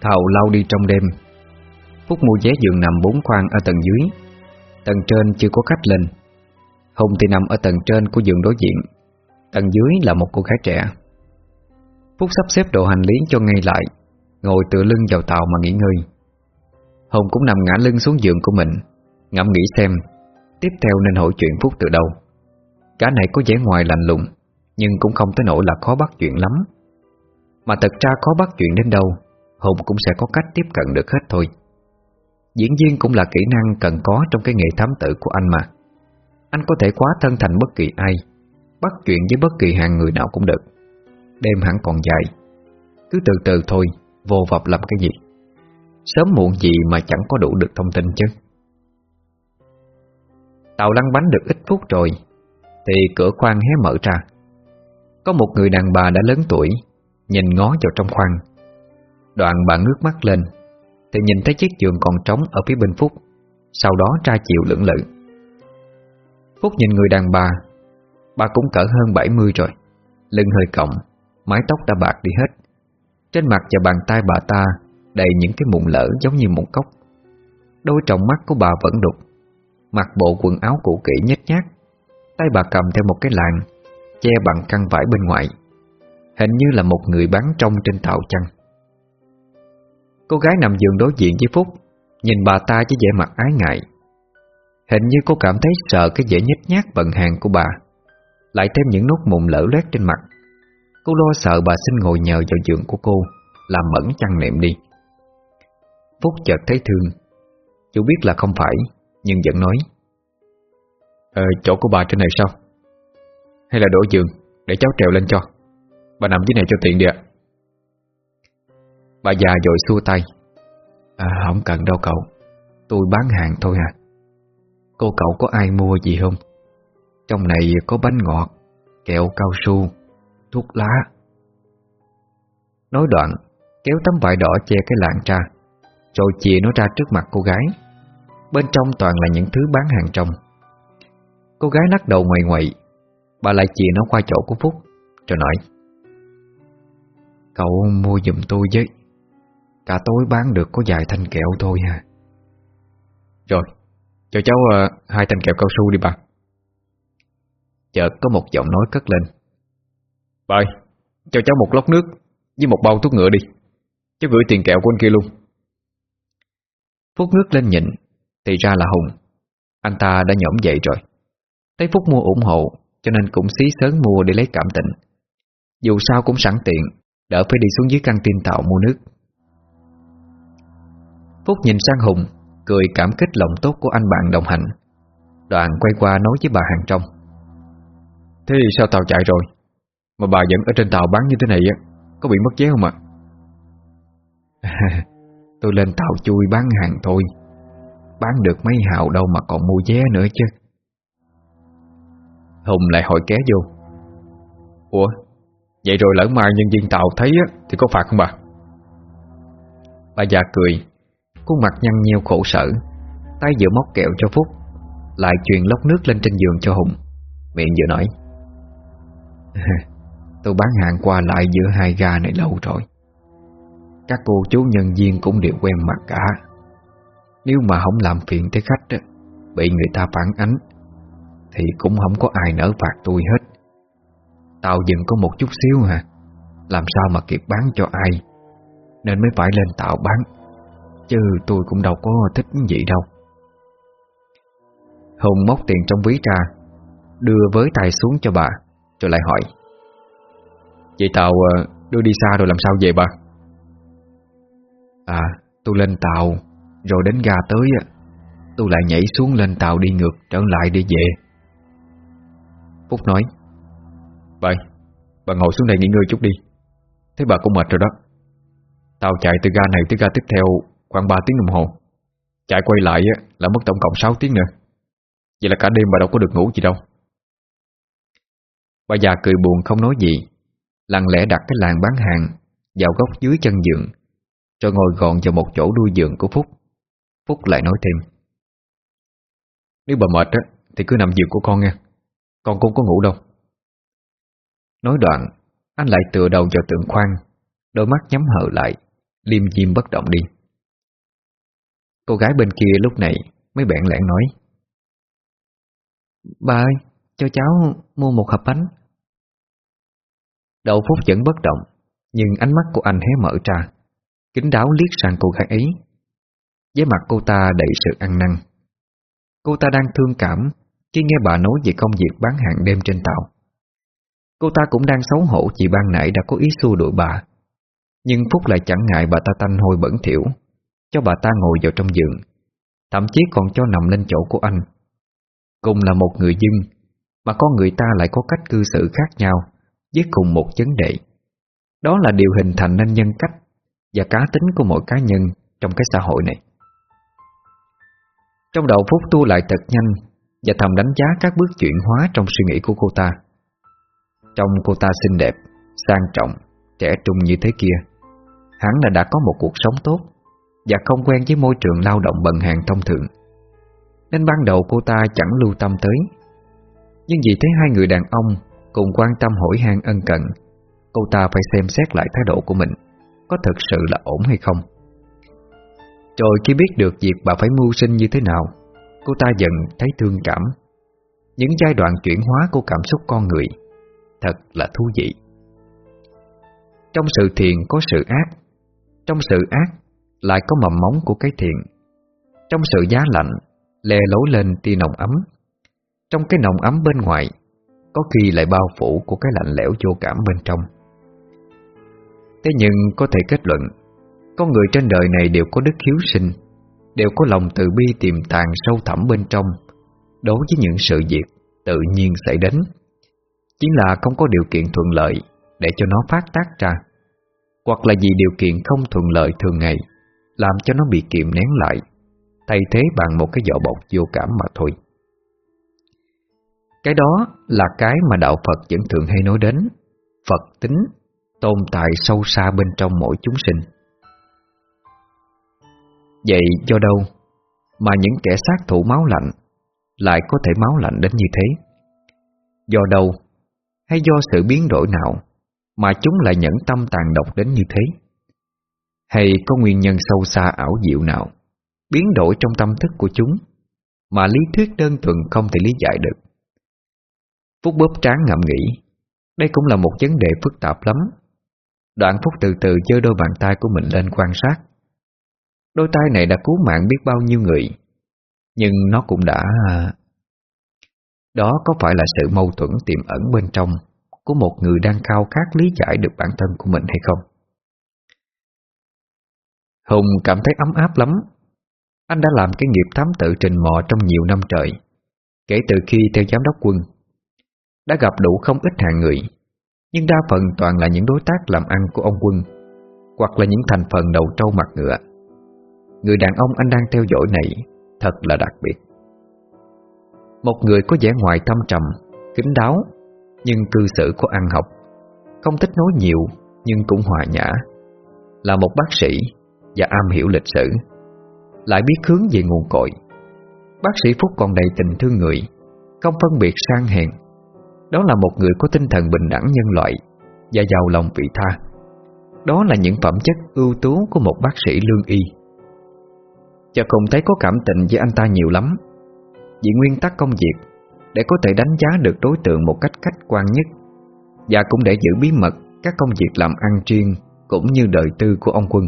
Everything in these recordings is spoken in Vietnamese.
Thảo lao đi trong đêm. Phúc mua vé giường nằm bốn khoang ở tầng dưới. Tầng trên chưa có khách lên. Hùng thì nằm ở tầng trên của giường đối diện. Tầng dưới là một cô gái trẻ. Phúc sắp xếp đồ hành lý cho ngay lại, Ngồi tựa lưng vào tàu mà nghỉ ngơi. Hùng cũng nằm ngã lưng xuống giường của mình, Ngẫm nghĩ xem, Tiếp theo nên hỏi chuyện Phúc từ đâu. Cả này có vẻ ngoài lạnh lùng, Nhưng cũng không tới nỗi là khó bắt chuyện lắm. Mà thật ra khó bắt chuyện đến đâu Hùng cũng sẽ có cách tiếp cận được hết thôi. Diễn viên cũng là kỹ năng cần có trong cái nghề thám tử của anh mà. Anh có thể quá thân thành bất kỳ ai, Bắt chuyện với bất kỳ hàng người nào cũng được. Đêm hẳn còn dài. Cứ từ từ thôi, Vô vập làm cái gì. Sớm muộn gì mà chẳng có đủ được thông tin chứ. Tàu lăn bánh được ít phút rồi, Thì cửa khoang hé mở ra. Có một người đàn bà đã lớn tuổi, Nhìn ngó vào trong khoang. Đoạn bà ngước mắt lên, Thì nhìn thấy chiếc giường còn trống ở phía bên Phúc, Sau đó tra chiều lưỡng lự. Phúc nhìn người đàn bà Bà cũng cỡ hơn 70 rồi, Lưng hơi còng, Mái tóc đã bạc đi hết. Trên mặt và bàn tay bà ta Đầy những cái mụn lở giống như mụn cốc. Đôi trọng mắt của bà vẫn đục, Mặc bộ quần áo cũ kỹ nhếch nhác. Tay bà cầm theo một cái làng, Che bằng khăn vải bên ngoài, Hình như là một người bán trong trên tàu chăng. Cô gái nằm giường đối diện với Phúc Nhìn bà ta với vẻ mặt ái ngại. Hình như cô cảm thấy sợ cái vẻ nhếch nhác bận hàng của bà Lại thêm những nốt mụn lở loét trên mặt. Cô lo sợ bà xin ngồi nhờ vào giường của cô Làm mẫn chăn nệm đi. Phúc chợt thấy thương. Chú biết là không phải Nhưng vẫn nói. Ờ, chỗ của bà trên này sao? Hay là đổ giường Để cháu trèo lên cho. Bà nằm dưới này cho tiện đi ạ. Bà già dội xua tay. À không cần đâu cậu. Tôi bán hàng thôi à. Cô cậu có ai mua gì không? Trong này có bánh ngọt, Kẹo cao su, Thuốc lá. Nói đoạn, Kéo tấm vải đỏ che cái lạng ra, Rồi chìa nó ra trước mặt cô gái. Bên trong toàn là những thứ bán hàng trong. Cô gái lắc đầu ngoài ngoại, Bà lại chìa nó qua chỗ của Phúc, Rồi nói, Cậu mua giùm tôi với. Cả tối bán được có vài thanh kẹo thôi ha. Rồi Cho cháu uh, hai thanh kẹo cao su đi bà. Chợt có một giọng nói cất lên. Bà ơi Cho cháu một lốc nước Với một bao thuốc ngựa đi. Cháu gửi tiền kẹo của anh kia luôn. Phúc ngước lên nhìn Thì ra là Hùng. Anh ta đã nhổm dậy rồi. Thấy Phúc mua ủng hộ Cho nên cũng xí sớm mua để lấy cảm tình. Dù sao cũng sẵn tiện Đỡ phải đi xuống dưới căng tin tàu mua nước Phúc nhìn sang Hùng Cười cảm kích lòng tốt của anh bạn đồng hành. Đoạn quay qua nói với bà hàng trong. Thế sao tàu chạy rồi? Mà bà vẫn ở trên tàu bán như thế này á Có bị mất vé không ạ? Tôi lên tàu chui bán hàng thôi. Bán được mấy hào đâu mà còn mua vé nữa chứ. Hùng lại hỏi ké vô. Ủa Vậy rồi lỡ mai nhân viên tàu thấy á, Thì có phạt không bà? Bà già cười Khuôn mặt nhăn nheo khổ sở, Tay vừa móc kẹo cho Phúc, Lại truyền lốc nước lên trên giường cho Hùng. Miệng vừa nói, Tôi bán hàng qua lại giữa hai ga này lâu rồi. Các cô chú nhân viên cũng đều quen mặt cả. Nếu mà không làm phiền tới khách Bị người ta phản ánh, Thì cũng không có ai nỡ phạt tôi hết. Tao dừng có một chút xíu hả? Làm sao mà kịp bán cho ai? Nên mới phải lên tạo bán. Chứ tôi cũng đâu có thích gì đâu. Hùng móc tiền trong ví ra, Đưa với tay xuống cho bà, Rồi lại hỏi. Vậy tàu ờ, đưa đi xa rồi làm sao về bà? À tôi lên tàu, Rồi đến ga tới Tôi lại nhảy xuống lên tàu đi ngược, Trở lại đi về. Phúc nói vậy bà ngồi xuống đây nghỉ ngơi chút đi. Thế bà cũng mệt rồi đó. Tàu chạy từ ga này tới ga tiếp theo Khoảng 3 tiếng đồng hồ. Chạy quay lại là mất tổng cộng 6 tiếng nữa. Vậy là cả đêm bà đâu có được ngủ gì đâu. Bà già cười buồn không nói gì, Lặng lẽ đặt cái làng bán hàng Vào góc dưới chân giường, Rồi ngồi gọn vào một chỗ đuôi giường của Phúc. Phúc lại nói thêm. Nếu bà mệt á, Thì cứ nằm giường của con nha. Con cũng có ngủ đâu. Nói đoạn, Anh lại tựa đầu vào tượng khoan Đôi mắt nhắm hờ lại, Liêm diêm bất động đi. Cô gái bên kia lúc này Mới bẹn lẹn nói. Bà ơi, Cho cháu mua một hộp bánh. Đậu Phúc vẫn bất động, Nhưng ánh mắt của anh hé mở ra Kính đáo liếc sang cô gái ấy. Với mặt cô ta đầy sự ăn năn. Cô ta đang thương cảm Khi nghe bà nói về công việc bán hàng đêm trên tàu. Cô ta cũng đang xấu hổ Vì ban nãy đã có ý xua đuổi bà. Nhưng Phúc lại chẳng ngại bà ta tanh hôi bẩn thỉu. Cho bà ta ngồi vào trong giường Thậm chí còn cho nằm lên chỗ của anh. Cùng là một người dân Mà con người ta lại có cách cư xử khác nhau Với cùng một vấn đề. Đó là điều hình thành nên nhân cách Và cá tính của mỗi cá nhân Trong cái xã hội này. Trong đầu Phúc tu lại thật nhanh Và thầm đánh giá các bước chuyển hóa Trong suy nghĩ của cô ta. Trong cô ta xinh đẹp Sang trọng, trẻ trung như thế kia Hắn là đã có một cuộc sống tốt. Và không quen với môi trường lao động bần hàng thông thường. Nên ban đầu cô ta chẳng lưu tâm tới. Nhưng vì thấy hai người đàn ông Cùng quan tâm hỏi han ân cần, Cô ta phải xem xét lại thái độ của mình, Có thực sự là ổn hay không. Rồi khi biết được việc bà phải mưu sinh như thế nào, Cô ta dần thấy thương cảm. Những giai đoạn chuyển hóa của cảm xúc con người Thật là thú vị. Trong sự thiện có sự ác, Trong sự ác lại có mầm móng của cái thiện. Trong sự giá lạnh lè lối lên tia nồng ấm. Trong cái nồng ấm bên ngoài, Có khi lại bao phủ của cái lạnh lẽo vô cảm bên trong. Thế nhưng có thể kết luận Con người trên đời này đều có đức hiếu sinh, Đều có lòng từ bi tiềm tàng sâu thẳm bên trong. Đối với những sự việc tự nhiên xảy đến, Chính là không có điều kiện thuận lợi Để cho nó phát tác ra, Hoặc là vì điều kiện không thuận lợi thường ngày. Làm cho nó bị kiềm nén lại Thay thế bằng một cái vỏ bọc vô cảm mà thôi Cái đó là cái mà Đạo Phật vẫn thường hay nói đến, Phật tính tồn tại sâu xa bên trong mỗi chúng sinh Vậy do đâu mà những kẻ sát thủ máu lạnh lại có thể máu lạnh đến như thế? Do đâu hay do sự biến đổi nào mà chúng lại nhẫn tâm tàn độc đến như thế? Hay có nguyên nhân sâu xa ảo diệu nào biến đổi trong tâm thức của chúng mà lý thuyết đơn thuần không thể lý giải được? Phúc bóp trán ngậm nghĩ đây cũng là một vấn đề phức tạp lắm. Đoạn Phúc từ từ giơ đôi bàn tay của mình lên quan sát. Đôi tay này đã cứu mạng biết bao nhiêu người, nhưng nó cũng đã... Đó có phải là sự mâu thuẫn tiềm ẩn bên trong của một người đang khao khát lý giải được bản thân của mình hay không? Hùng cảm thấy ấm áp lắm. Anh đã làm cái nghiệp thám tự trình mò trong nhiều năm trời, kể từ khi theo giám đốc quân. Đã gặp đủ không ít hàng người, nhưng đa phần toàn là những đối tác làm ăn của ông quân, hoặc là những thành phần đầu trâu mặt ngựa. Người đàn ông anh đang theo dõi này thật là đặc biệt. Một người có vẻ ngoài thâm trầm, kính đáo, nhưng cư xử có ăn học, không thích nói nhiều nhưng cũng hòa nhã, là một bác sĩ và am hiểu lịch sử, lại biết hướng về nguồn cội. Bác sĩ Phúc còn đầy tình thương người, không phân biệt sang hèn. Đó là một người có tinh thần bình đẳng nhân loại và giàu lòng vị tha. Đó là những phẩm chất ưu tú của một bác sĩ lương y. Chợ không thấy có cảm tình với anh ta nhiều lắm Vì nguyên tắc công việc Để có thể đánh giá được đối tượng một cách khách quan nhất Và cũng để giữ bí mật Các công việc làm ăn riêng Cũng như đời tư của ông Quân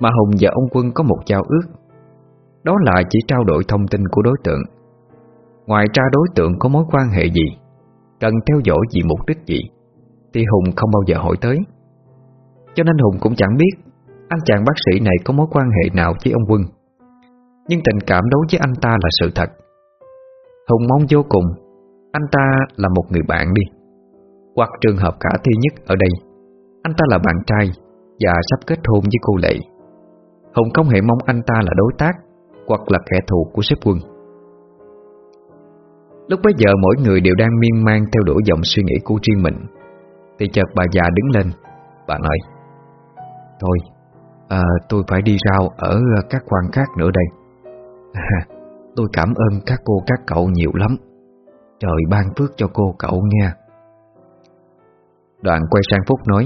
mà Hùng và ông Quân có một giao ước. Đó là chỉ trao đổi thông tin của đối tượng. Ngoài ra đối tượng có mối quan hệ gì? Cần theo dõi vì mục đích gì? Thì Hùng không bao giờ hỏi tới. Cho nên Hùng cũng chẳng biết anh chàng bác sĩ này có mối quan hệ nào với ông Quân. Nhưng tình cảm đối với anh ta là sự thật. Hùng mong vô cùng, Anh ta là một người bạn đi. Hoặc trường hợp khả thi nhất ở đây, Anh ta là bạn trai Và sắp kết hôn với cô Lệ. Hùng không hề mong anh ta là đối tác Hoặc là kẻ thù của sếp quân. Lúc bấy giờ mỗi người đều đang miên man Theo đuổi dòng suy nghĩ của riêng mình. Thì chợt bà già đứng lên Bà nói Thôi à, Tôi phải đi rao ở ờ, các quan khác nữa đây. À, Tôi cảm ơn các cô các cậu nhiều lắm. Trời ban phước cho cô cậu nghe Đoạn quay sang Phúc nói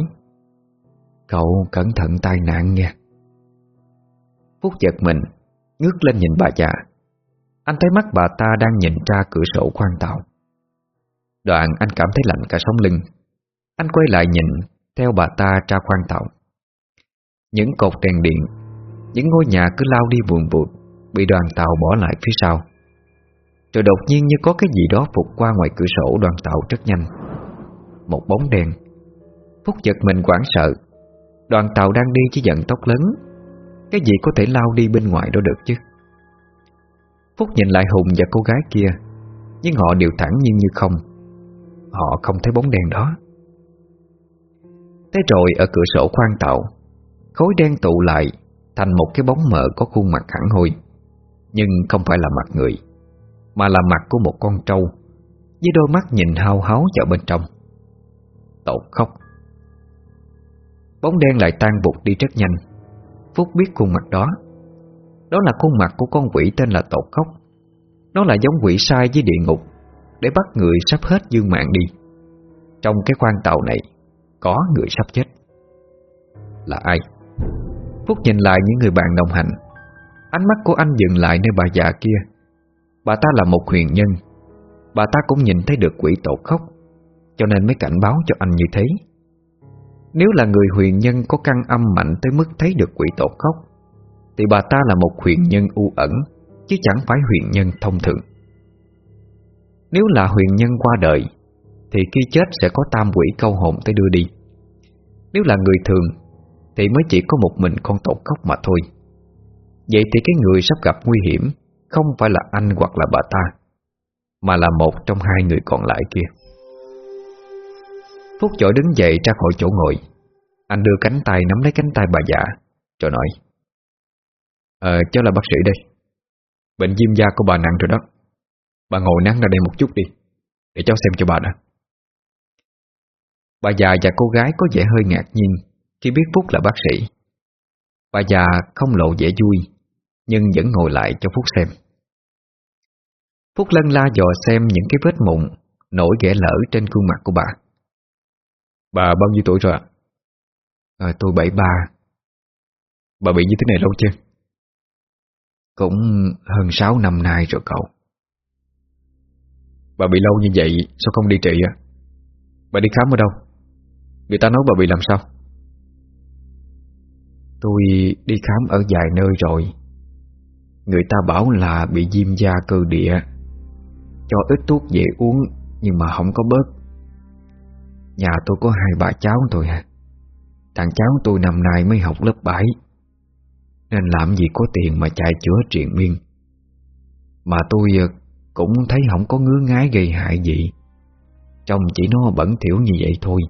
Cậu cẩn thận tai nạn nha. Phúc giật mình, Ngước lên nhìn bà già Anh thấy mắt bà ta đang nhìn ra cửa sổ khoan tàu Đoạn anh cảm thấy lạnh cả sống lưng. Anh quay lại nhìn Theo bà ta ra khoan tàu Những cột đèn điện, Những ngôi nhà cứ lao đi buồn vụt, Bị đoàn tàu bỏ lại phía sau. Rồi đột nhiên như có cái gì đó Phục qua ngoài cửa sổ, đoàn tàu rất nhanh. Một bóng đen Phúc giật mình quảng sợ. Đoàn tàu đang đi chỉ dẫn tốc lớn. Cái gì có thể lao đi bên ngoài đó được chứ? Phúc nhìn lại Hùng và cô gái kia, Nhưng họ đều thẳng nhiên như không. Họ không thấy bóng đèn đó. Thế rồi ở cửa sổ khoan tàu, Khối đen tụ lại Thành một cái bóng mờ có khuôn mặt hẳn hoi. Nhưng không phải là mặt người, Mà là mặt của một con trâu, Với đôi mắt nhìn hao háo vào bên trong. Tột khóc. Bóng đen lại tan vụt đi rất nhanh. Phúc biết khuôn mặt đó. Đó là khuôn mặt của con quỷ tên là Tột Khóc. Nó là giống quỷ sai với địa ngục, Để bắt người sắp hết dương mạng đi. Trong cái khoang tàu này, Có người sắp chết. Là ai? Phúc nhìn lại những người bạn đồng hành. Ánh mắt của anh dừng lại nơi bà già kia. Bà ta là một huyền nhân. Bà ta cũng nhìn thấy được quỷ tổ khóc, Cho nên mới cảnh báo cho anh như thế nếu là người huyền nhân có căn âm mạnh tới mức thấy được quỷ tổ khóc, Thì bà ta là một huyền nhân u ẩn, Chứ chẳng phải huyền nhân thông thường. Nếu là huyền nhân qua đời, Thì khi chết sẽ có tam quỷ câu hồn tới đưa đi. Nếu là người thường, Thì mới chỉ có một mình con tổ khóc mà thôi. Vậy thì cái người sắp gặp nguy hiểm Không phải là anh hoặc là bà ta, Mà là một trong hai người còn lại kia. Phúc chổi đứng dậy ra khỏi chỗ ngồi. Anh đưa cánh tay nắm lấy cánh tay bà già Rồi nói Ờ, cháu là bác sĩ đây. Bệnh viêm da của bà nặng rồi đó. Bà ngồi nắng ra đây một chút đi Để cháu xem cho bà đã. Bà già và cô gái có vẻ hơi ngạc nhiên Khi biết Phúc là bác sĩ. Bà già không lộ vẻ vui Nhưng vẫn ngồi lại cho Phúc xem. Phúc lân la dò xem những cái vết mụn Nổi ghẻ lở trên khuôn mặt của bà. Bà bao nhiêu tuổi rồi ạ? À, tôi 73 Bà bị như thế này lâu chưa? Cũng hơn 6 năm nay rồi cậu Bà bị lâu như vậy Sao không đi trị à? Bà đi khám ở đâu? Người ta nói bà bị làm sao? Tôi đi khám ở vài nơi rồi Người ta bảo là bị viêm da cơ địa Cho ít thuốc về uống Nhưng mà không có bớt Nhà tôi có hai bà cháu thôi à. Thằng cháu tôi năm nay mới học lớp 7 Nên làm gì có tiền mà chạy chữa triền miên. Mà tôi ờ, cũng thấy không có ngứa ngái gây hại gì. Trông chỉ nó bẩn thiểu như vậy thôi,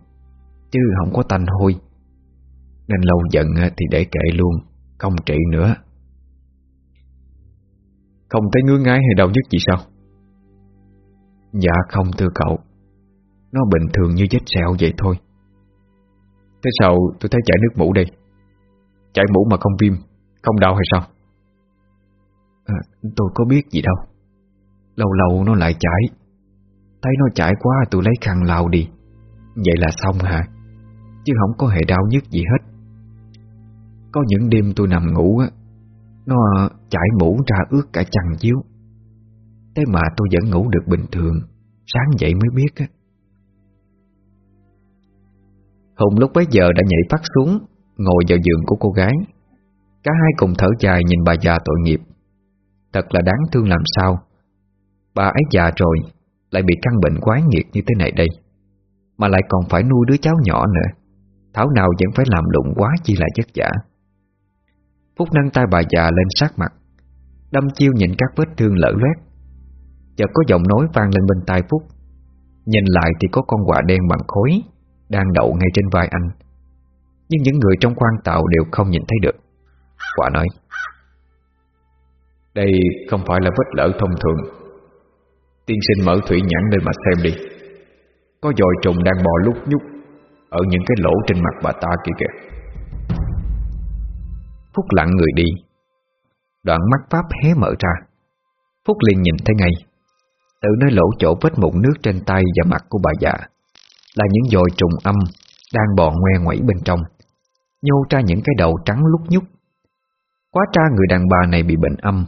Chứ không có tanh hôi. Nên lâu dần ờ, thì để kệ luôn, Không trị nữa. Không thấy ngứa ngái hay đau nhất gì sao? Dạ không, thưa cậu nó bình thường như vết sẹo vậy thôi. Thế sao tôi thấy chảy nước mũ đây? Chảy mũ mà không viêm Không đau hay sao? À, Tôi có biết gì đâu. Lâu lâu nó lại chảy. Thấy nó chảy quá tôi lấy khăn lau đi. Vậy là xong hả? Chứ không có hề đau nhức gì hết. Có những đêm tôi nằm ngủ á Nó chảy mũ ra ướt cả chăn chiếu. Thế mà tôi vẫn ngủ được bình thường Sáng dậy mới biết á. Hùng lúc bấy giờ đã nhảy phát xuống, Ngồi vào giường của cô gái. Cả hai cùng thở dài nhìn bà già tội nghiệp. Thật là đáng thương làm sao. Bà ấy già rồi, Lại bị căn bệnh quái nghiệt như thế này đây. Mà lại còn phải nuôi đứa cháu nhỏ nữa. Thảo nào vẫn phải làm lụng quá chi là chất giả Phúc nâng tay bà già lên sát mặt. Đâm chiêu nhìn các vết thương lở loét. Chợt có giọng nói vang lên bên tai Phúc. Nhìn lại thì có con quạ đen bằng khối đang đậu ngay trên vai anh. Nhưng những người trong khoang tàu đều không nhìn thấy được. Quả nói, Đây không phải là vết lỡ thông thường. Tiên sinh mở thủy nhãn lên mà xem đi. Có dòi trùng đang bò lúc nhúc Ở những cái lỗ trên mặt bà ta kia kìa. Phúc lặng người đi. Đoạn mắt Pháp hé mở ra. Phúc liền nhìn thấy ngay, Từ nơi lỗ chỗ vết mụn nước trên tay và mặt của bà già là những dội trùng âm đang bò ngoe ngoẩy bên trong, Nhô ra những cái đầu trắng lúc nhúc. Quá tra người đàn bà này bị bệnh âm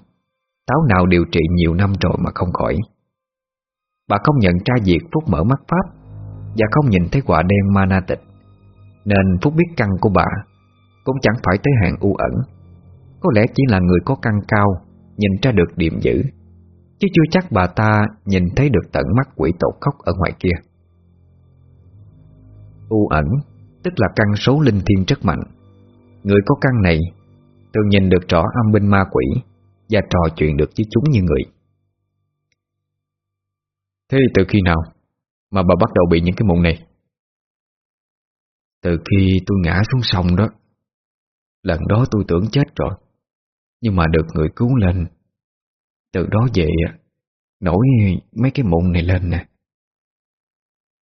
Táo nào điều trị nhiều năm rồi mà không khỏi. Bà không nhận ra việc Phúc mở mắt pháp Và không nhìn thấy quả đen mana tịch Nên Phúc biết căn của bà Cũng chẳng phải tới hạng u ẩn. Có lẽ chỉ là người có căn cao Nhìn ra được điểm dữ Chứ chưa chắc bà ta nhìn thấy được tận mắt quỷ tột khóc ở ngoài kia. U ẩn, Tức là căn số linh thiên rất mạnh. Người có căn này, Thường nhìn được rõ âm binh ma quỷ Và trò chuyện được với chúng như người. Thế từ khi nào Mà bà bắt đầu bị những cái mụn này? Từ khi tôi ngã xuống sông đó. Lần đó tôi tưởng chết rồi, Nhưng mà được người cứu lên. Từ đó về, Nổi mấy cái mụn này lên nè.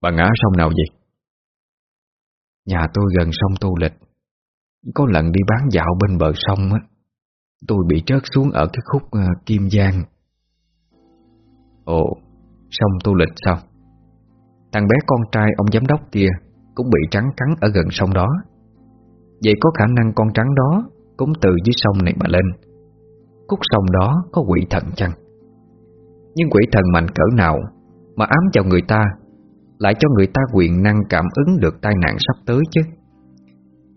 Bà ngã sông nào vậy? Nhà tôi gần sông Tu Lịch. Có lần đi bán dạo bên bờ sông á. Tôi bị trớt xuống ở cái khúc uh, Kim Giang. Ồ Sông Tu Lịch sao? Thằng bé con trai ông giám đốc kia Cũng bị trắng cắn ở gần sông đó. Vậy có khả năng con trắng đó Cũng từ dưới sông này mà lên. Khúc sông đó có quỷ thần chăng? Nhưng quỷ thần mạnh cỡ nào Mà ám vào người ta lại cho người ta quyền năng cảm ứng được tai nạn sắp tới chứ?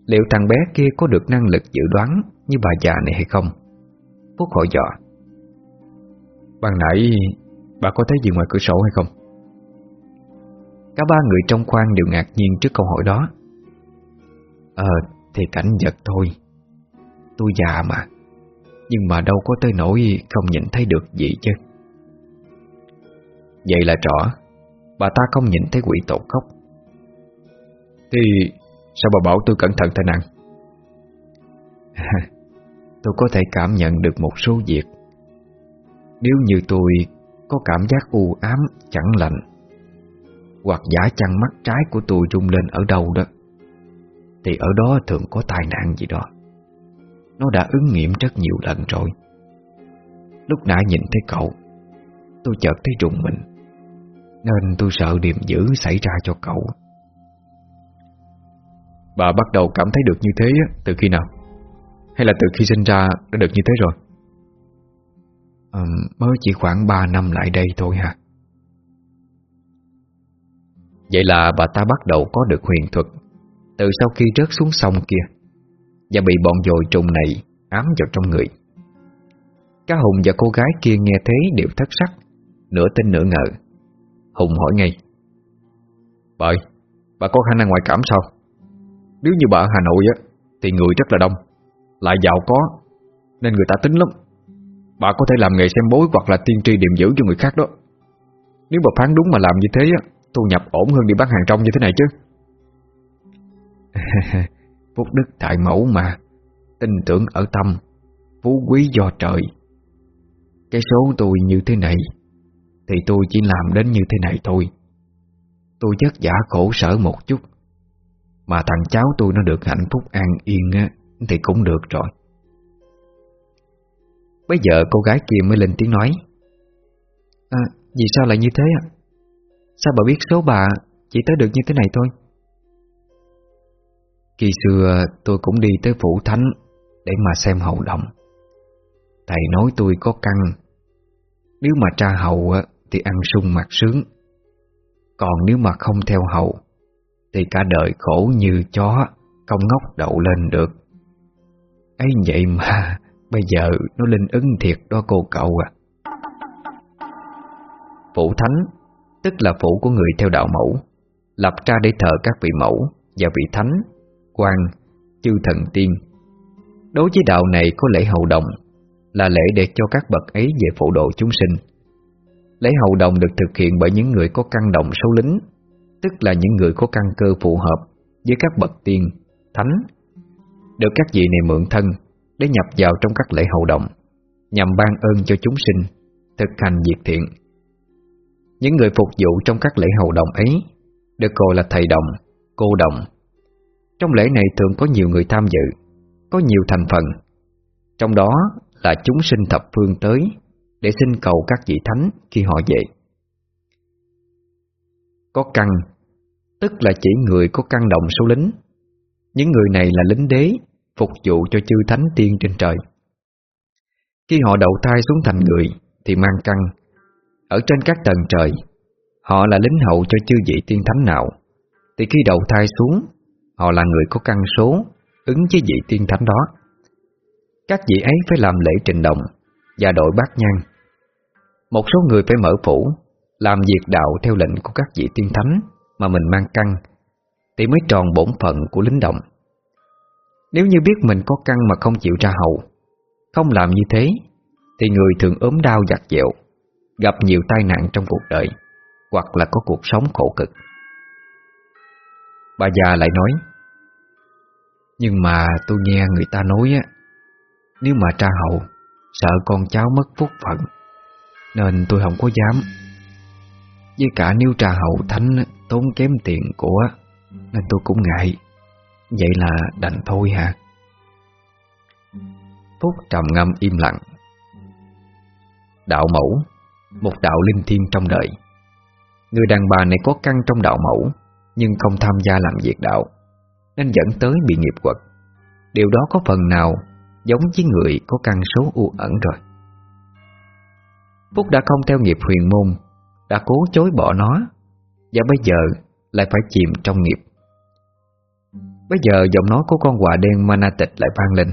Liệu thằng bé kia có được năng lực dự đoán Như bà già này hay không? Phúc hỏi dò. Ban nãy Bà có thấy gì ngoài cửa sổ hay không? Cả ba người trong khoang đều ngạc nhiên trước câu hỏi đó. Ờ Thì cảnh vật thôi. Tôi già mà. Nhưng mà đâu có tới nỗi Không nhìn thấy được gì chứ. Vậy là rõ Bà ta không nhìn thấy quỷ tổ khóc. Thì sao bà bảo tôi cẩn thận thế năng Tôi có thể cảm nhận được một số việc. Nếu như tôi có cảm giác u ám, chẳng lạnh Hoặc giả chăn mắt trái của tôi rung lên ở đâu đó, Thì ở đó thường có tai nạn gì đó. Nó đã ứng nghiệm rất nhiều lần rồi. Lúc nãy nhìn thấy cậu, Tôi chợt thấy rùng mình nên tôi sợ điểm dữ xảy ra cho cậu Bà bắt đầu cảm thấy được như thế từ khi nào? Hay là từ khi sinh ra đã được như thế rồi? À, mới chỉ khoảng 3 năm lại đây thôi hả Vậy là bà ta bắt đầu có được huyền thuật Từ sau khi rớt xuống sông kia Và bị bọn dồi trùng này ám vào trong người Cá Hùng và cô gái kia nghe thế đều thất sắc Nửa tin nửa ngờ Hùng hỏi ngay. Bà ơi, bà có khả năng ngoại cảm sao? Nếu như bà ở Hà Nội á Thì người rất là đông Lại giàu có Nên người ta tính lắm. Bà có thể làm nghề xem bối hoặc là tiên tri điểm dữ cho người khác đó. Nếu bà phán đúng mà làm như thế á Thu nhập ổn hơn đi bán hàng trong như thế này chứ. Phúc đức tại mẫu mà Tin tưởng ở tâm Phú quý do trời. Cái số tôi như thế này thì tôi chỉ làm đến như thế này thôi Tôi chất giả khổ sở một chút Mà thằng cháu tôi nó được hạnh phúc an yên á Thì cũng được rồi Bây giờ cô gái kia mới lên tiếng nói À, vì sao lại như thế ạ? Sao bà biết số bà chỉ tới được như thế này thôi? Khi xưa tôi cũng đi tới phủ thánh để mà xem hậu động. Thầy nói tôi có căn. Nếu mà tra hậu thì ăn sung mặt sướng. Còn nếu mà không theo hậu, thì cả đời khổ như chó, không ngóc đậu lên được. ấy vậy mà, bây giờ nó linh ứng thiệt đó cô cậu à. Phủ thánh, tức là phủ của người theo đạo mẫu, lập ra để thờ các vị mẫu và vị thánh, quan, chư thần tiên. Đối với đạo này có lễ hậu đồng, là lễ để cho các bậc ấy về phổ độ chúng sinh Lễ hầu đồng được thực hiện bởi những người có căn động số lính Tức là những người có căn cơ phù hợp Với các bậc tiên, thánh Được các vị này mượn thân Để nhập vào trong các lễ hầu đồng Nhằm ban ơn cho chúng sinh Thực hành diệt thiện. Những người phục vụ trong các lễ hầu đồng ấy Được gọi là thầy đồng, cô đồng. Trong lễ này thường có nhiều người tham dự Có nhiều thành phần Trong đó là chúng sinh thập phương tới để xin cầu các vị thánh khi họ về. Có căn, tức là chỉ người có căn đồng số lính, Những người này là lính đế Phục vụ cho chư thánh tiên trên trời. Khi họ đậu thai xuống thành người Thì mang căn. Ở trên các tầng trời Họ là lính hậu cho chư vị tiên thánh nào. Thì khi đậu thai xuống Họ là người có căn số Ứng với vị tiên thánh đó. Các vị ấy phải làm lễ trình động và đội bát nhang. Một số người phải mở phủ, Làm việc đạo theo lệnh của các vị tiên thánh Mà mình mang căn, Thì mới tròn bổn phận của lính động. Nếu như biết mình có căn mà không chịu ra hậu Không làm như thế, Thì người thường ốm đau giặt dẹo Gặp nhiều tai nạn trong cuộc đời, Hoặc là có cuộc sống khổ cực. Bà già lại nói, Nhưng mà tôi nghe người ta nói á, Nếu mà tra hậu Sợ con cháu mất phúc phận, Nên tôi không có dám. Với cả nếu tra hậu thánh Tốn kém tiền của, Nên tôi cũng ngại. Vậy là đành thôi hả? Phúc trầm ngâm im lặng. Đạo mẫu, Một đạo linh thiên trong đời. Người đàn bà này có căn trong đạo mẫu, Nhưng không tham gia làm việc đạo, Nên dẫn tới bị nghiệp quật. Điều đó có phần nào Giống với người có căn số u ẩn rồi. Phúc đã không theo nghiệp huyền môn, Đã cố chối bỏ nó, Và bây giờ lại phải chìm trong nghiệp. Bây giờ giọng nói của con quạ đen mana tịch lại vang lên.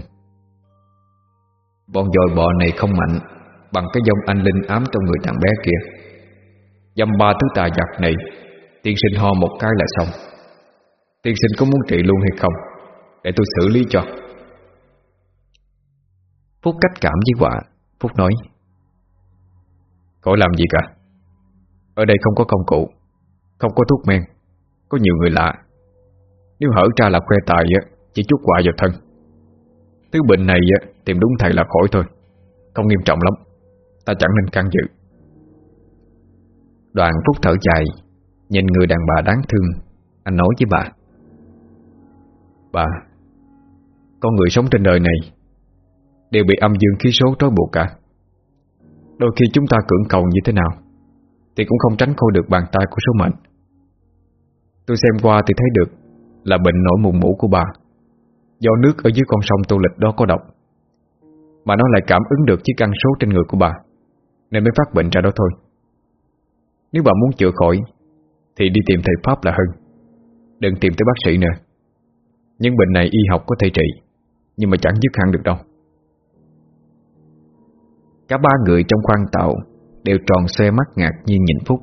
Bọn dòi bọ này không mạnh Bằng cái dông anh linh ám trong người thằng bé kia. Dăm ba thứ tà giặc này, Tiên sinh ho một cái là xong. Tiên sinh có muốn trị luôn hay không? Để tôi xử lý cho. Phúc cách cảm với quả. Phúc nói Khỏi làm gì cả? Ở đây không có công cụ, Không có thuốc men, Có nhiều người lạ. Nếu hở ra là khoe tài Chỉ chút quả vào thân. Thứ bệnh này tìm đúng thầy là khỏi thôi, Không nghiêm trọng lắm, Ta chẳng nên can dự. Đoàn phúc thở dài, Nhìn người đàn bà đáng thương. Anh nói với bà Bà, Con người sống trên đời này Đều bị âm dương khí số trói buộc cả. Đôi khi chúng ta cưỡng cầu như thế nào, Thì cũng không tránh khỏi được bàn tay của số mệnh. Tôi xem qua thì thấy được Là bệnh nổi mụn mũ của bà, Do nước ở dưới con sông tô lịch đó có độc, Mà nó lại cảm ứng được chiếc căn số trên người của bà, Nên mới phát bệnh ra đó thôi. Nếu bà muốn chữa khỏi, Thì đi tìm thầy Pháp là hơn, Đừng tìm tới bác sĩ nữa. Nhưng bệnh này y học có thể trị, Nhưng mà chẳng dứt hẳn được đâu. Cả ba người trong khoang tàu Đều tròn xoe mắt ngạc nhiên nhìn Phúc.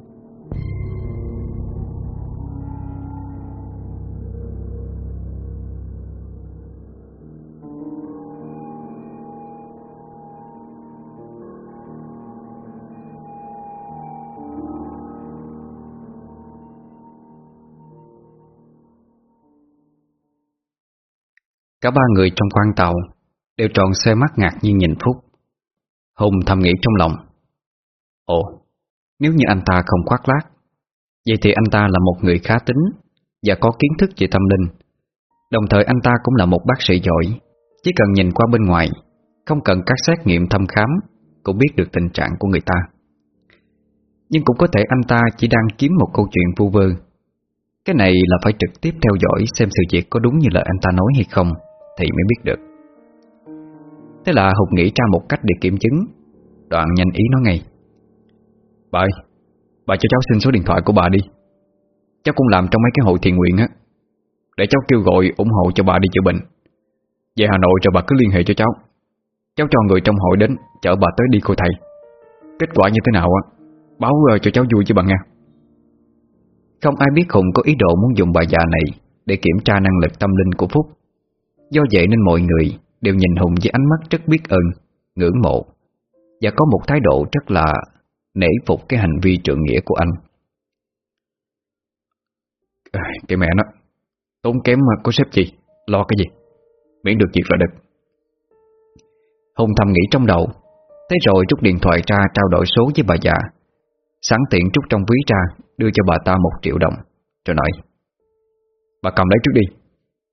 Cả ba người trong khoang tàu Đều tròn xe mắt ngạc nhiên nhìn Phúc. Hùng thầm nghĩ trong lòng. Ồ, Nếu như anh ta không khoác lác, Vậy thì anh ta là một người khá tính Và có kiến thức về tâm linh. Đồng thời anh ta cũng là một bác sĩ giỏi, Chỉ cần nhìn qua bên ngoài, Không cần các xét nghiệm thăm khám Cũng biết được tình trạng của người ta. Nhưng cũng có thể anh ta chỉ đang kiếm một câu chuyện vu vơ. Cái này là phải trực tiếp theo dõi Xem sự việc có đúng như lời anh ta nói hay không thì mới biết được. Thế là Hùng nghĩ ra một cách để kiểm chứng. Đoạn nhanh ý nói ngay. Bà ơi, Bà cho cháu xin số điện thoại của bà đi. Cháu cũng làm trong mấy cái hội thiện nguyện á. Để cháu kêu gọi ủng hộ cho bà đi chữa bệnh. Về Hà Nội rồi bà cứ liên hệ cho cháu. Cháu cho người trong hội đến, Chở bà tới đi cô thầy. Kết quả như thế nào á? Báo ờ, cho cháu vui chứ bà nghe. Không ai biết Hùng có ý đồ muốn dùng bà già này Để kiểm tra năng lực tâm linh của Phúc. Do vậy nên mọi người đều nhìn Hùng với ánh mắt rất biết ơn, ngưỡng mộ và có một thái độ rất là nể phục cái hành vi trượng nghĩa của anh. cái mẹ nó, tốn kém mà có sếp gì, lo cái gì, miễn được việc là được. Hùng thầm nghĩ trong đầu, thế rồi rút điện thoại ra trao đổi số với bà già, sẵn tiện rút trong ví ra đưa cho bà ta một triệu đồng, rồi nói, bà cầm lấy trước đi,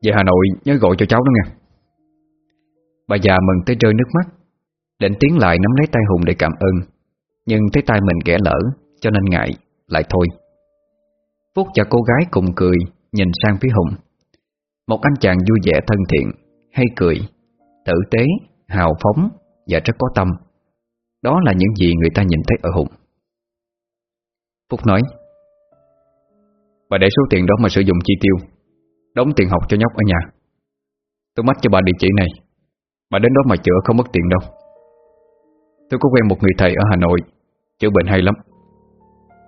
về Hà Nội nhớ gọi cho cháu đó nghe Bà già mừng tới rơi nước mắt. Định tiến lại nắm lấy tay Hùng để cảm ơn Nhưng thấy tay mình ghẻ lỡ Cho nên ngại, lại thôi. Phúc và cô gái cùng cười Nhìn sang phía Hùng. Một anh chàng vui vẻ thân thiện Hay cười Tử tế, hào phóng Và rất có tâm. Đó là những gì người ta nhìn thấy ở Hùng. Phúc nói Bà để số tiền đó mà sử dụng chi tiêu Đóng tiền học cho nhóc ở nhà. Tôi mách cho bà địa chỉ này mà đến đó mà chữa không mất tiền đâu. Tôi có quen một người thầy ở Hà Nội, Chữa bệnh hay lắm.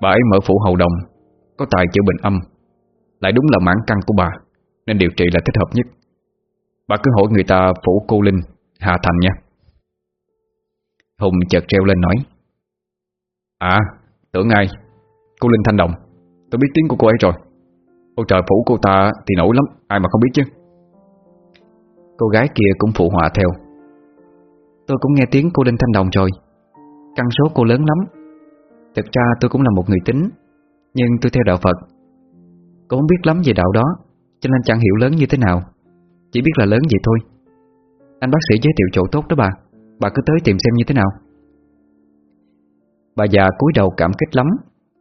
Bà ấy mở phủ hầu đồng, Có tài chữa bệnh âm. Lại đúng là mãn căn của bà, Nên điều trị là thích hợp nhất. Bà cứ hỏi người ta phủ cô Linh, Hà Thành nha. Hùng chợt treo lên nói À tưởng ai? Cô Linh Thanh Đồng, Tôi biết tiếng của cô ấy rồi. Ôi trời, phủ cô ta thì nổi lắm, Ai mà không biết chứ. Cô gái kia cũng phụ họa theo. Tôi cũng nghe tiếng cô Linh Thanh Đồng rồi. Căn số cô lớn lắm. Thực ra tôi cũng là một người tính, Nhưng tôi theo đạo Phật. Cô không biết lắm về đạo đó, Cho nên chẳng hiểu lớn như thế nào. Chỉ biết là lớn vậy thôi. Anh bác sĩ giới thiệu chỗ tốt đó bà. Bà cứ tới tìm xem như thế nào. Bà già cúi đầu cảm kích lắm,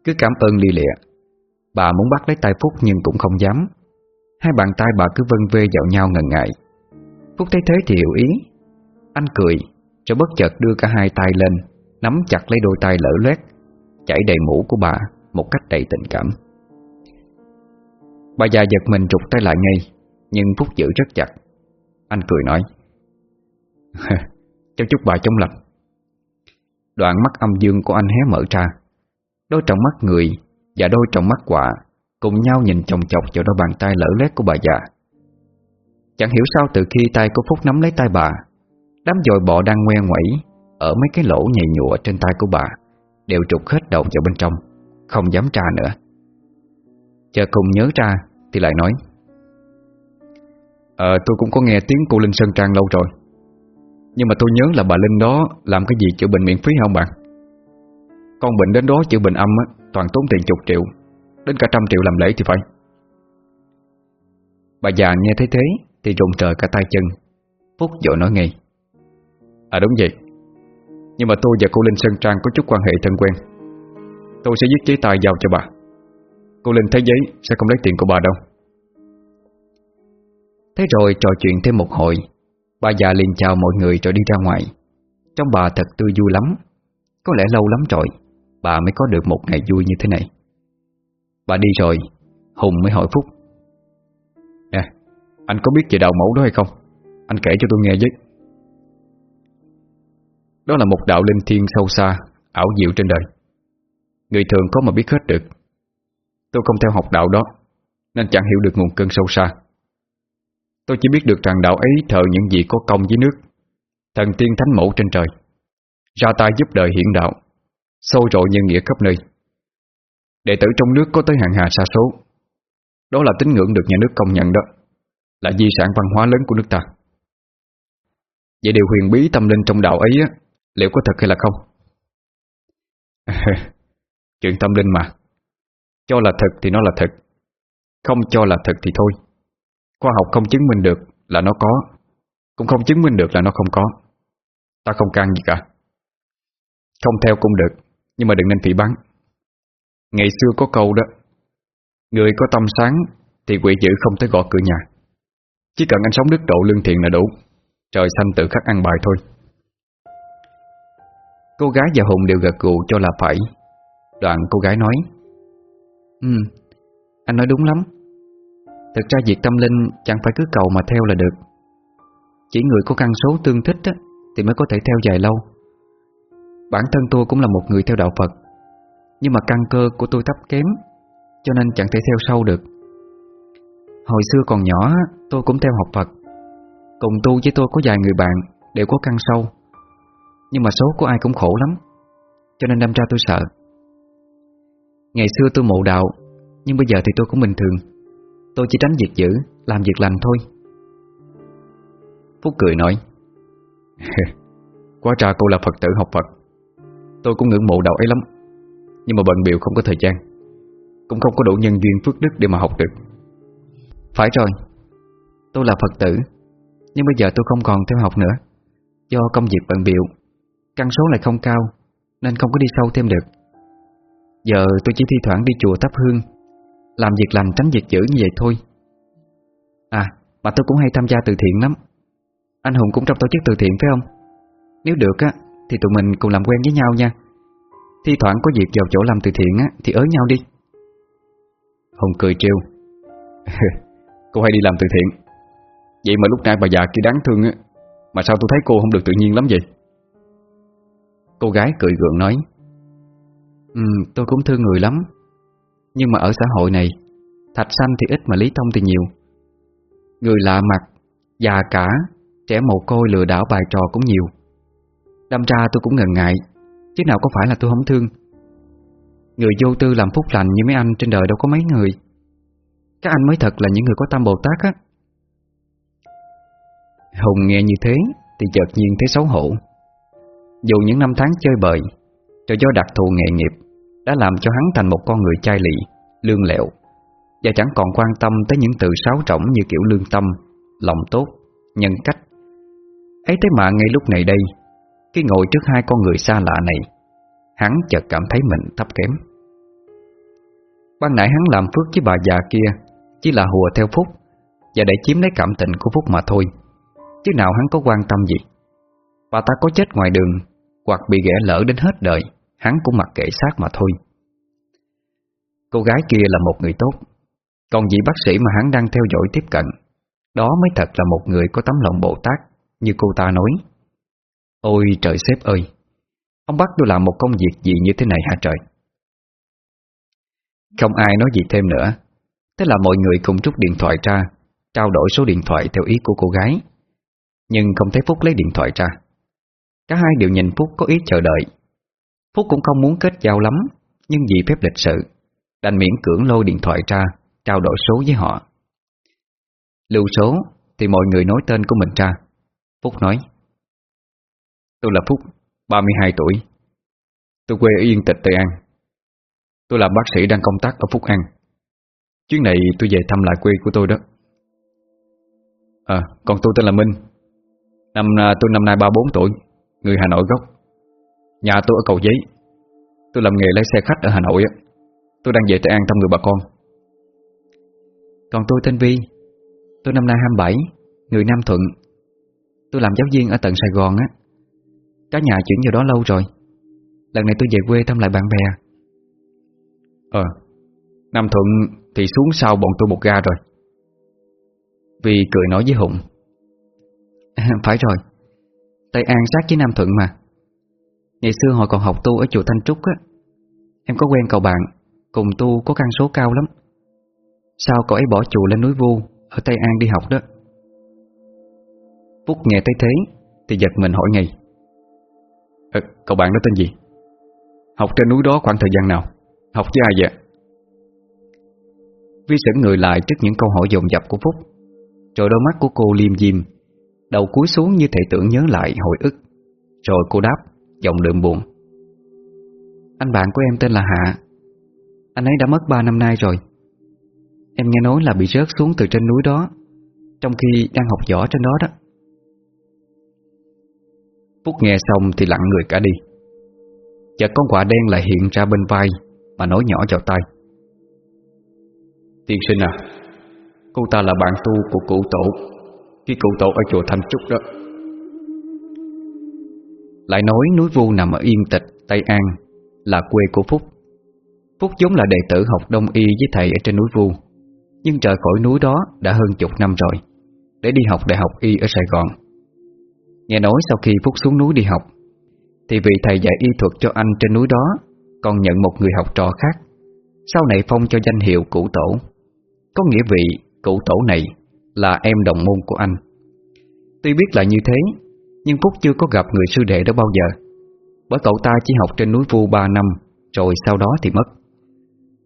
Cứ cảm ơn li lịa. Bà muốn bắt lấy tay Phúc nhưng cũng không dám. Hai bàn tay bà cứ vân vê vào nhau ngần ngại. Phúc thấy thế thì hiểu ý. Anh cười Rồi bất chợt đưa cả hai tay lên, Nắm chặt lấy đôi tay lỡ loét, Chảy đầy mũ của bà Một cách đầy tình cảm. Bà già giật mình trục tay lại ngay, Nhưng Phúc giữ rất chặt. Anh cười nói Cháu chúc bà chống lạnh Đoạn mắt âm dương của anh hé mở ra. Đôi trọng mắt người Và đôi trọng mắt quả Cùng nhau nhìn chồng chọc vào đôi bàn tay lỡ lét của bà già. Chẳng hiểu sao từ khi tay của Phúc nắm lấy tay bà Đám dồi bọ đang ngoe ngoẩy Ở mấy cái lỗ nhầy nhụa trên tay của bà Đều trục hết đầu vào bên trong Không dám tra nữa. Chờ cùng nhớ ra Thì lại nói Ờ tôi cũng có nghe tiếng cô Linh Sơn Trang lâu rồi Nhưng mà tôi nhớ là bà Linh đó Làm cái gì chữa bệnh miễn phí không bạn Con bệnh đến đó chữa bệnh âm á, Toàn tốn tiền chục triệu Đến cả trăm triệu làm lễ thì phải. Bà già nghe thấy thế thì rụng trời cả tay chân. Phúc vội nói ngay. À đúng vậy. Nhưng mà tôi và cô Linh Sơn Trang có chút quan hệ thân quen. Tôi sẽ viết giấy tài giao cho bà. Cô Linh thấy giấy, sẽ không lấy tiền của bà đâu. Thế rồi trò chuyện thêm một hồi. Bà già liền chào mọi người rồi đi ra ngoài. Trong bà thật tươi vui lắm. Có lẽ lâu lắm rồi, Bà mới có được một ngày vui như thế này. Bà đi rồi, Hùng mới hỏi Phúc. Anh có biết về đạo mẫu đó hay không? Anh kể cho tôi nghe với. Đó là một đạo linh thiên sâu xa, Ảo diệu trên đời. Người thường có mà biết hết được. Tôi không theo học đạo đó, Nên chẳng hiểu được nguồn cơn sâu xa. Tôi chỉ biết được rằng đạo ấy thờ những gì có công với nước, Thần tiên thánh mẫu trên trời, Ra tay giúp đời hiện đạo, sâu rộ nhân nghĩa khắp nơi. Đệ tử trong nước có tới hàng hà sa số. Đó là tín ngưỡng được nhà nước công nhận đó. Là di sản văn hóa lớn của nước ta. Vậy điều huyền bí tâm linh trong đạo ấy á, Liệu có thật hay là không? Chuyện tâm linh mà. Cho là thật thì nó là thật. Không cho là thật thì thôi. Khoa học không chứng minh được là nó có Cũng không chứng minh được là nó không có. Ta không can gì cả. Không theo cũng được Nhưng mà đừng nên phỉ bắn Ngày xưa có câu đó Người có tâm sáng Thì quỷ dữ không tới gõ cửa nhà. Chỉ cần anh sống đức độ lương thiện là đủ. Trời xanh tự khắc ăn bài thôi. Cô gái và Hùng đều gật gù cho là phải. Đoạn cô gái nói Ừ, anh nói đúng lắm. Thực ra việc tâm linh chẳng phải cứ cầu mà theo là được. Chỉ người có căn số tương thích á, Thì mới có thể theo dài lâu. Bản thân tôi cũng là một người theo đạo Phật Nhưng mà căn cơ của tôi thấp kém Cho nên chẳng thể theo sâu được. Hồi xưa còn nhỏ, Tôi cũng theo học Phật. Cùng tu với tôi có vài người bạn Đều có căn sâu. Nhưng mà số của ai cũng khổ lắm, Cho nên đâm ra tôi sợ. Ngày xưa tôi mộ đạo, Nhưng bây giờ thì tôi cũng bình thường. Tôi chỉ tránh việc dữ Làm việc lành thôi. Phúc cười nói, Quá trà cô là Phật tử học Phật. Tôi cũng ngưỡng mộ đạo ấy lắm, Nhưng mà bận biểu không có thời gian. Cũng không có đủ nhân duyên phước đức để mà học được. Phải rồi, Tôi là Phật tử, Nhưng bây giờ tôi không còn theo học nữa. Do công việc bận biệu Căn số lại không cao, Nên không có đi sâu thêm được. Giờ tôi chỉ thi thoảng đi chùa thắp hương, Làm việc lành tránh việc dữ như vậy thôi. À Mà tôi cũng hay tham gia từ thiện lắm. Anh Hùng cũng trong tổ chức từ thiện, phải không? Nếu được á, Thì tụi mình cùng làm quen với nhau nha. Thi thoảng có việc vào chỗ làm từ thiện á, Thì ới nhau đi. Hùng cười trêu. Cô hay đi làm từ thiện. Vậy mà lúc nãy bà già kia đáng thương á, Mà sao tôi thấy cô không được tự nhiên lắm vậy? Cô gái cười gượng nói Ừ tôi cũng thương người lắm, Nhưng mà ở xã hội này, Thạch xanh thì ít mà lý thông thì nhiều. Người lạ mặt, Già cả, Trẻ mồ côi lừa đảo bài trò cũng nhiều. Đâm ra tôi cũng ngần ngại, Chứ nào có phải là tôi không thương. Người vô tư làm phúc lành như mấy anh trên đời đâu có mấy người. Các anh mới thật là những người có tâm Bồ Tát á. Hùng nghe như thế Thì chợt nhiên thấy xấu hổ. Dù những năm tháng chơi bời Cho do đặc thù nghề nghiệp Đã làm cho hắn thành một con người chai lị Lương lẹo Và chẳng còn quan tâm tới những từ sáo trọng Như kiểu lương tâm, lòng tốt, nhân cách. Ấy thế mà ngay lúc này đây Khi ngồi trước hai con người xa lạ này Hắn chợt cảm thấy mình thấp kém. Ban nãy hắn làm phước với bà già kia chỉ là hùa theo Phúc Và để chiếm lấy cảm tình của Phúc mà thôi. Chứ nào hắn có quan tâm gì? Bà ta có chết ngoài đường, Hoặc bị ghẻ lỡ đến hết đời, Hắn cũng mặc kệ xác mà thôi. Cô gái kia là một người tốt, Còn vị bác sĩ mà hắn đang theo dõi tiếp cận, Đó mới thật là một người có tấm lòng Bồ Tát, Như cô ta nói. Ôi trời sếp ơi, Ông bắt tôi làm một công việc gì như thế này hả trời? Không ai nói gì thêm nữa. Thế là mọi người cùng rút điện thoại ra, Trao đổi số điện thoại theo ý của cô gái. Nhưng không thấy Phúc lấy điện thoại ra. Cả hai đều nhìn Phúc có ý chờ đợi. Phúc cũng không muốn kết giao lắm, Nhưng vì phép lịch sự, Đành miễn cưỡng lôi điện thoại ra, Trao đổi số với họ. Lưu số, thì mọi người nói tên của mình ra. Phúc nói, Tôi là Phúc 32 tuổi. Tôi quê ở Yên Tịch, Tây An. Tôi làm bác sĩ đang công tác ở Phúc An. Chuyến này tôi về thăm lại quê của tôi đó. À còn tôi tên là Minh. Năm à, tôi năm nay 34 tuổi, Người Hà Nội gốc. Nhà tôi ở cầu giấy. Tôi làm nghề lái xe khách ở Hà Nội Tôi đang về Tây An thăm người bà con. Còn tôi tên Vi. Tôi năm nay 27 Người Nam Thuận. Tôi làm giáo viên ở tận Sài Gòn á. Cả nhà chuyển vào đó lâu rồi. Lần này tôi về quê thăm lại bạn bè. Ờ Nam Thuận thì xuống sau bọn tôi một ga rồi. Vì cười nói với Hùng. Phải rồi Tây An sát với Nam Thuận mà. Ngày xưa hồi còn học tu ở chùa Thanh Trúc á Em có quen cậu bạn Cùng tu có căn số cao lắm. Sao cậu ấy bỏ chùa lên núi Vu Ở Tây An đi học đó? Phúc nghe thấy thế Thì giật mình hỏi ngay. À, Cậu bạn đó tên gì? Học trên núi đó khoảng thời gian nào? Học với ai vậy? Vi sững người lại trước những câu hỏi dồn dập của Phúc. Rồi đôi mắt của cô liêm diêm, Đầu cúi xuống như thể tưởng nhớ lại hồi ức. Rồi cô đáp, Giọng đượm buồn. Anh bạn của em tên là Hạ. Anh ấy đã mất 3 năm nay rồi. Em nghe nói là bị rớt xuống từ trên núi đó, Trong khi đang học võ trên đó đó. Phúc nghe xong thì lặng người cả đi. Chợt con quả đen lại hiện ra bên vai Mà nói nhỏ vào tay Tiên sinh à. Cô ta là bạn tu của cụ tổ. Khi cụ tổ ở chùa Thanh Trúc đó. Lại nói núi Vu nằm ở Yên Tịch, Tây An Là quê của Phúc. Phúc giống là đệ tử học đông y với thầy ở trên núi Vu Nhưng rời khỏi núi đó đã hơn chục năm rồi Để đi học đại học y ở Sài Gòn. Nghe nói sau khi Phúc xuống núi đi học Thì vị thầy dạy y thuật cho anh trên núi đó Còn nhận một người học trò khác Sau này phong cho danh hiệu cụ tổ. Có nghĩa vị cụ tổ này Là em đồng môn của anh. Tuy biết là như thế, Nhưng Phúc chưa có gặp người sư đệ đó bao giờ. Bởi cậu ta chỉ học trên núi Vu 3 năm, Rồi sau đó thì mất.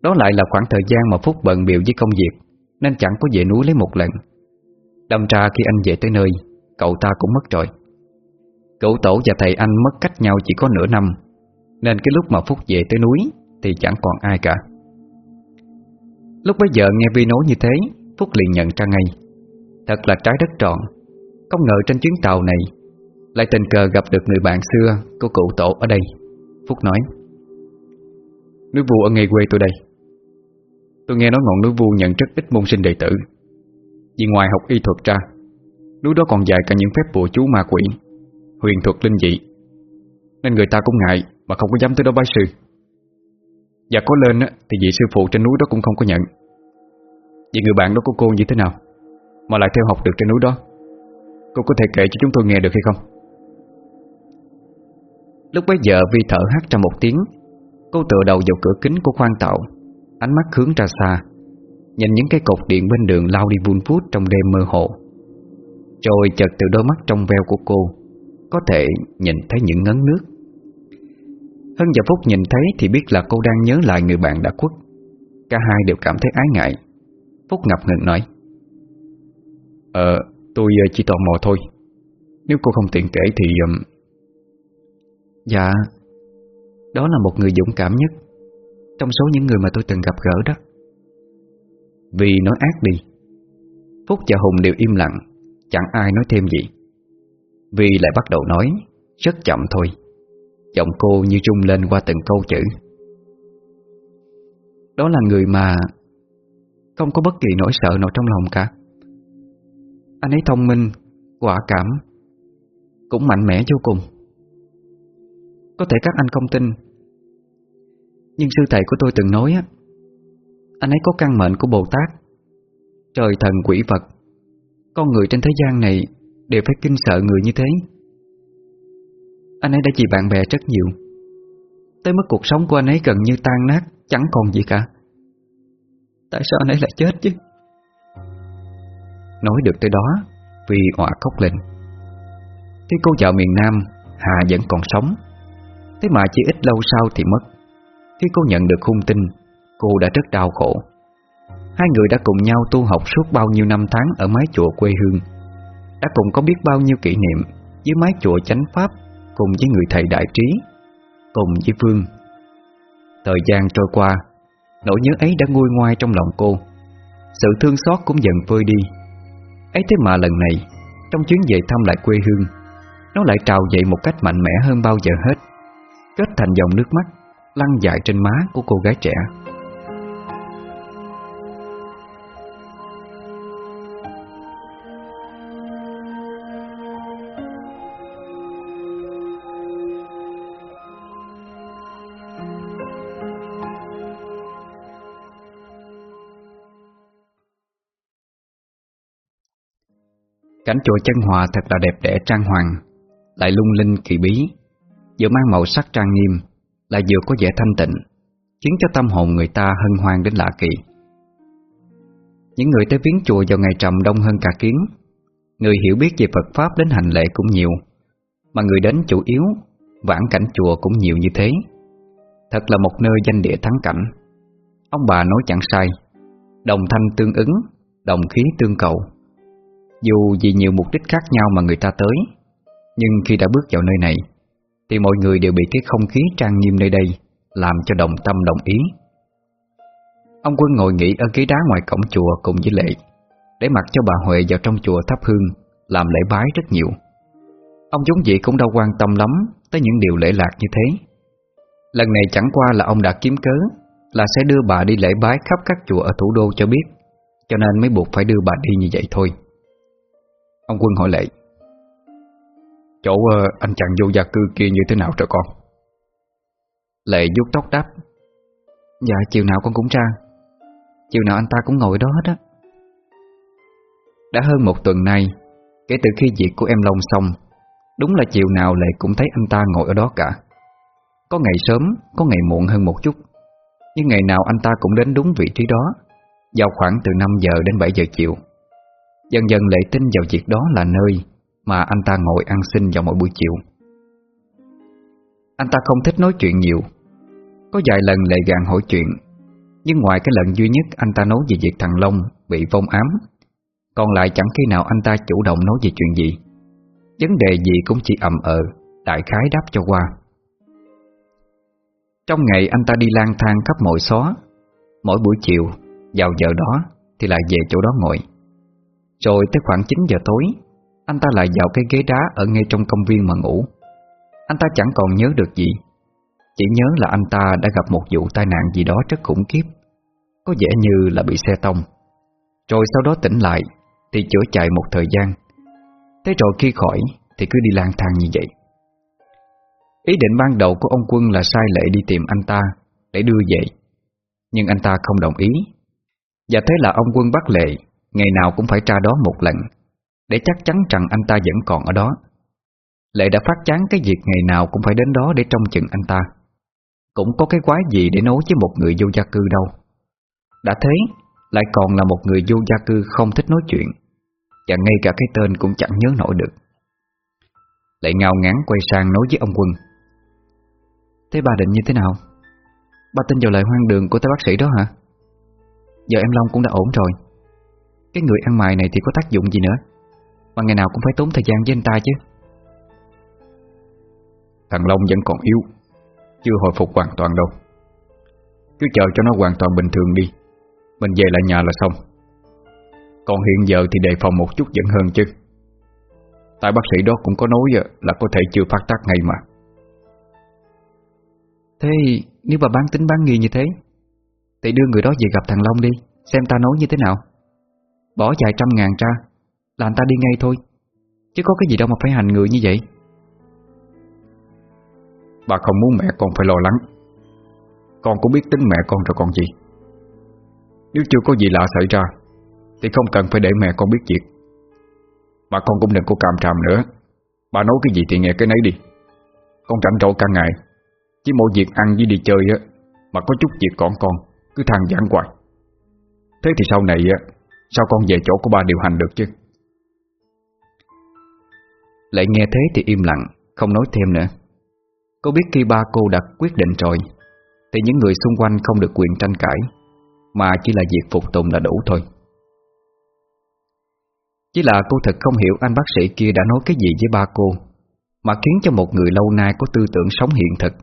Đó lại là khoảng thời gian mà Phúc bận biểu với công việc, Nên chẳng có về núi lấy một lần. Đâm ra khi anh về tới nơi, Cậu ta cũng mất rồi. Cậu tổ và thầy anh mất cách nhau chỉ có nửa năm, Nên cái lúc mà Phúc về tới núi Thì chẳng còn ai cả. Lúc bấy giờ nghe Vi nói như thế, Phúc liền nhận ra ngay. Thật là trái đất tròn. Không ngờ trên chuyến tàu này Lại tình cờ gặp được người bạn xưa Của cụ tổ ở đây. Phúc nói, Núi vu ở ngay quê tôi đây. Tôi nghe nói ngọn núi vu nhận rất ít môn sinh đệ tử. Vì ngoài học y thuật ra, Núi đó còn dạy cả những phép bùa chú ma quỷ, Huyền thuật linh dị. Nên người ta cũng ngại Mà không có dám tới đó bái sư. Và có lên thì vị sư phụ trên núi đó cũng không có nhận. Vậy người bạn đó của cô như thế nào? Mà lại theo học được trên núi đó. Cô có thể kể cho chúng tôi nghe được hay không? Lúc bấy giờ Vi thở hắt ra một tiếng. Cô tựa đầu vào cửa kính của khoang tạo, Ánh mắt hướng ra xa, Nhìn những cái cột điện bên đường lao đi vun vút trong đêm mơ hồ. Rồi chợt từ đôi mắt trong veo của cô, Có thể nhìn thấy những ngấn nước. Hân và Phúc nhìn thấy thì biết là cô đang nhớ lại người bạn đã khuất. Cả hai đều cảm thấy ái ngại. Phúc ngập ngừng nói Ờ, tôi ờ, chỉ tò mò thôi. Nếu cô không tiện kể thì... Dạ, đó là một người dũng cảm nhất Trong số những người mà tôi từng gặp gỡ đó. Vì nói ác đi. Phúc và Hùng đều im lặng Chẳng ai nói thêm gì. Vì lại bắt đầu nói Rất chậm thôi. Giọng cô như rung lên qua từng câu chữ. Đó là người mà Không có bất kỳ nỗi sợ nào trong lòng cả. Anh ấy thông minh, Quả cảm, Cũng mạnh mẽ vô cùng. Có thể các anh không tin, Nhưng sư thầy của tôi từng nói á, Anh ấy có căn mệnh của Bồ Tát, Trời thần quỷ vật. Con người trên thế gian này Đều phải kinh sợ người như thế. Anh ấy đã vì bạn bè rất nhiều. Tới mức cuộc sống của anh ấy gần như tan nát, Chẳng còn gì cả. Tại sao anh ấy lại chết chứ? Nói được tới đó, Vì họa khóc lên. Khi cô vợ miền Nam, Hà vẫn còn sống. Thế mà chỉ ít lâu sau thì mất. Khi cô nhận được hung tin, Cô đã rất đau khổ. Hai người đã cùng nhau tu học suốt bao nhiêu năm tháng Ở mái chùa quê hương. Đã cùng có biết bao nhiêu kỷ niệm Với mái chùa chánh pháp Cùng với người thầy đại trí, Cùng với Phương. Thời gian trôi qua, Nỗi nhớ ấy đã nguôi ngoai trong lòng cô. Sự thương xót cũng dần vơi đi. Ấy thế mà lần này, Trong chuyến về thăm lại quê hương, Nó lại trào dậy một cách mạnh mẽ hơn bao giờ hết, Kết thành dòng nước mắt Lăn dài trên má của cô gái trẻ. Cảnh chùa chân hòa thật là đẹp đẽ trang hoàng, Lại lung linh kỳ bí, Vừa mang màu sắc trang nghiêm, Lại vừa có vẻ thanh tịnh, Khiến cho tâm hồn người ta hân hoan đến lạ kỳ. Những người tới viếng chùa vào ngày trầm đông hơn cả kiến, Người hiểu biết về Phật Pháp đến hành lễ cũng nhiều, Mà người đến chủ yếu Vãn cảnh chùa cũng nhiều như thế. Thật là một nơi danh địa thắng cảnh. Ông bà nói chẳng sai, Đồng thanh tương ứng, Đồng khí tương cầu dù vì nhiều mục đích khác nhau mà người ta tới, Nhưng khi đã bước vào nơi này, Thì mọi người đều bị cái không khí trang nghiêm nơi đây Làm cho đồng tâm đồng ý. Ông Quân ngồi nghỉ ở ghế đá ngoài cổng chùa cùng với Lệ, Để mặc cho bà Huệ vào trong chùa thắp hương, Làm lễ bái rất nhiều. Ông giống vậy cũng đâu quan tâm lắm Tới những điều lễ lạc như thế. Lần này chẳng qua là ông đã kiếm cớ Là sẽ đưa bà đi lễ bái khắp các chùa ở thủ đô cho biết, Cho nên mới buộc phải đưa bà đi như vậy thôi. Ông Quân hỏi Lệ Chỗ ờ, anh chàng vô gia cư kia như thế nào rồi con? Lệ vuốt tóc đáp Dạ chiều nào con cũng ra. Chiều nào anh ta cũng ngồi đó hết á. Đã hơn một tuần nay Kể từ khi việc của em Long xong Đúng là chiều nào Lệ cũng thấy anh ta ngồi ở đó cả. Có ngày sớm, có ngày muộn hơn một chút Nhưng ngày nào anh ta cũng đến đúng vị trí đó Vào khoảng từ 5 giờ đến 7 giờ chiều. Dần dần Lệ tin vào việc đó là nơi Mà anh ta ngồi ăn xin vào mỗi buổi chiều. Anh ta không thích nói chuyện nhiều. Có vài lần Lệ gạn hỏi chuyện, Nhưng ngoài cái lần duy nhất anh ta nói về việc thằng Long bị vong ám, Còn lại chẳng khi nào anh ta chủ động nói về chuyện gì. Vấn đề gì cũng chỉ ầm ờ Đại khái đáp cho qua. Trong ngày anh ta đi lang thang khắp mọi xó, Mỗi buổi chiều, Vào giờ đó Thì lại về chỗ đó ngồi rồi tới khoảng 9 giờ tối, Anh ta lại vào cái ghế đá ở ngay trong công viên mà ngủ. Anh ta chẳng còn nhớ được gì, Chỉ nhớ là anh ta đã gặp một vụ tai nạn gì đó rất khủng khiếp, Có vẻ như là bị xe tông. Rồi sau đó tỉnh lại Thì chữa chạy một thời gian. Thế rồi khi khỏi Thì cứ đi lang thang như vậy. Ý định ban đầu của ông quân là sai lệ đi tìm anh ta Để đưa về, Nhưng anh ta không đồng ý. Và thế là ông quân bắt lệ Ngày nào cũng phải tra đó một lần Để chắc chắn rằng anh ta vẫn còn ở đó. Lệ đã phát chán cái việc ngày nào cũng phải đến đó để trông chừng anh ta. Cũng có cái quái gì để nói với một người vô gia cư đâu. Đã thế, lại còn là một người vô gia cư không thích nói chuyện Và ngay cả cái tên cũng chẳng nhớ nổi được. Lệ ngao ngán quay sang nói với ông quân. Thế bà định như thế nào? Bà tin vào lời hoang đường của tay bác sĩ đó hả? Giờ em Long cũng đã ổn rồi. Cái người ăn mày này thì có tác dụng gì nữa? Mà ngày nào cũng phải tốn thời gian với anh ta chứ. Thằng Long vẫn còn yếu Chưa hồi phục hoàn toàn đâu. Cứ chờ cho nó hoàn toàn bình thường đi Mình về lại nhà là xong. Còn hiện giờ thì đề phòng một chút vẫn hơn chứ. Tại bác sĩ đó cũng có nói là có thể chưa phát tác ngay mà. Thế nếu bà bán tính bán nghi như thế Thì đưa người đó về gặp thằng Long đi Xem ta nói như thế nào Bỏ vài trăm ngàn ra, Là anh ta đi ngay thôi. Chứ có cái gì đâu mà phải hành người như vậy. Bà không muốn mẹ con phải lo lắng. Con cũng biết tính mẹ con rồi còn gì. Nếu chưa có gì lạ xảy ra, Thì không cần phải để mẹ con biết chuyện Mà con cũng đừng có càm tràm nữa. Bà nói cái gì thì nghe cái nấy đi. Con rảnh rỗi cả ngày, Chỉ mỗi việc ăn với đi chơi á, Mà có chút việc còn con Cứ than giảng hoài. Thế thì sau này á Sao con về chỗ của ba điều hành được chứ? Lại nghe thế thì im lặng, Không nói thêm nữa. Cô biết khi ba cô đã quyết định rồi, Thì những người xung quanh không được quyền tranh cãi, Mà chỉ là việc phục tùng là đủ thôi. Chỉ là cô thật không hiểu anh bác sĩ kia đã nói cái gì với ba cô, Mà khiến cho một người lâu nay có tư tưởng sống hiện thực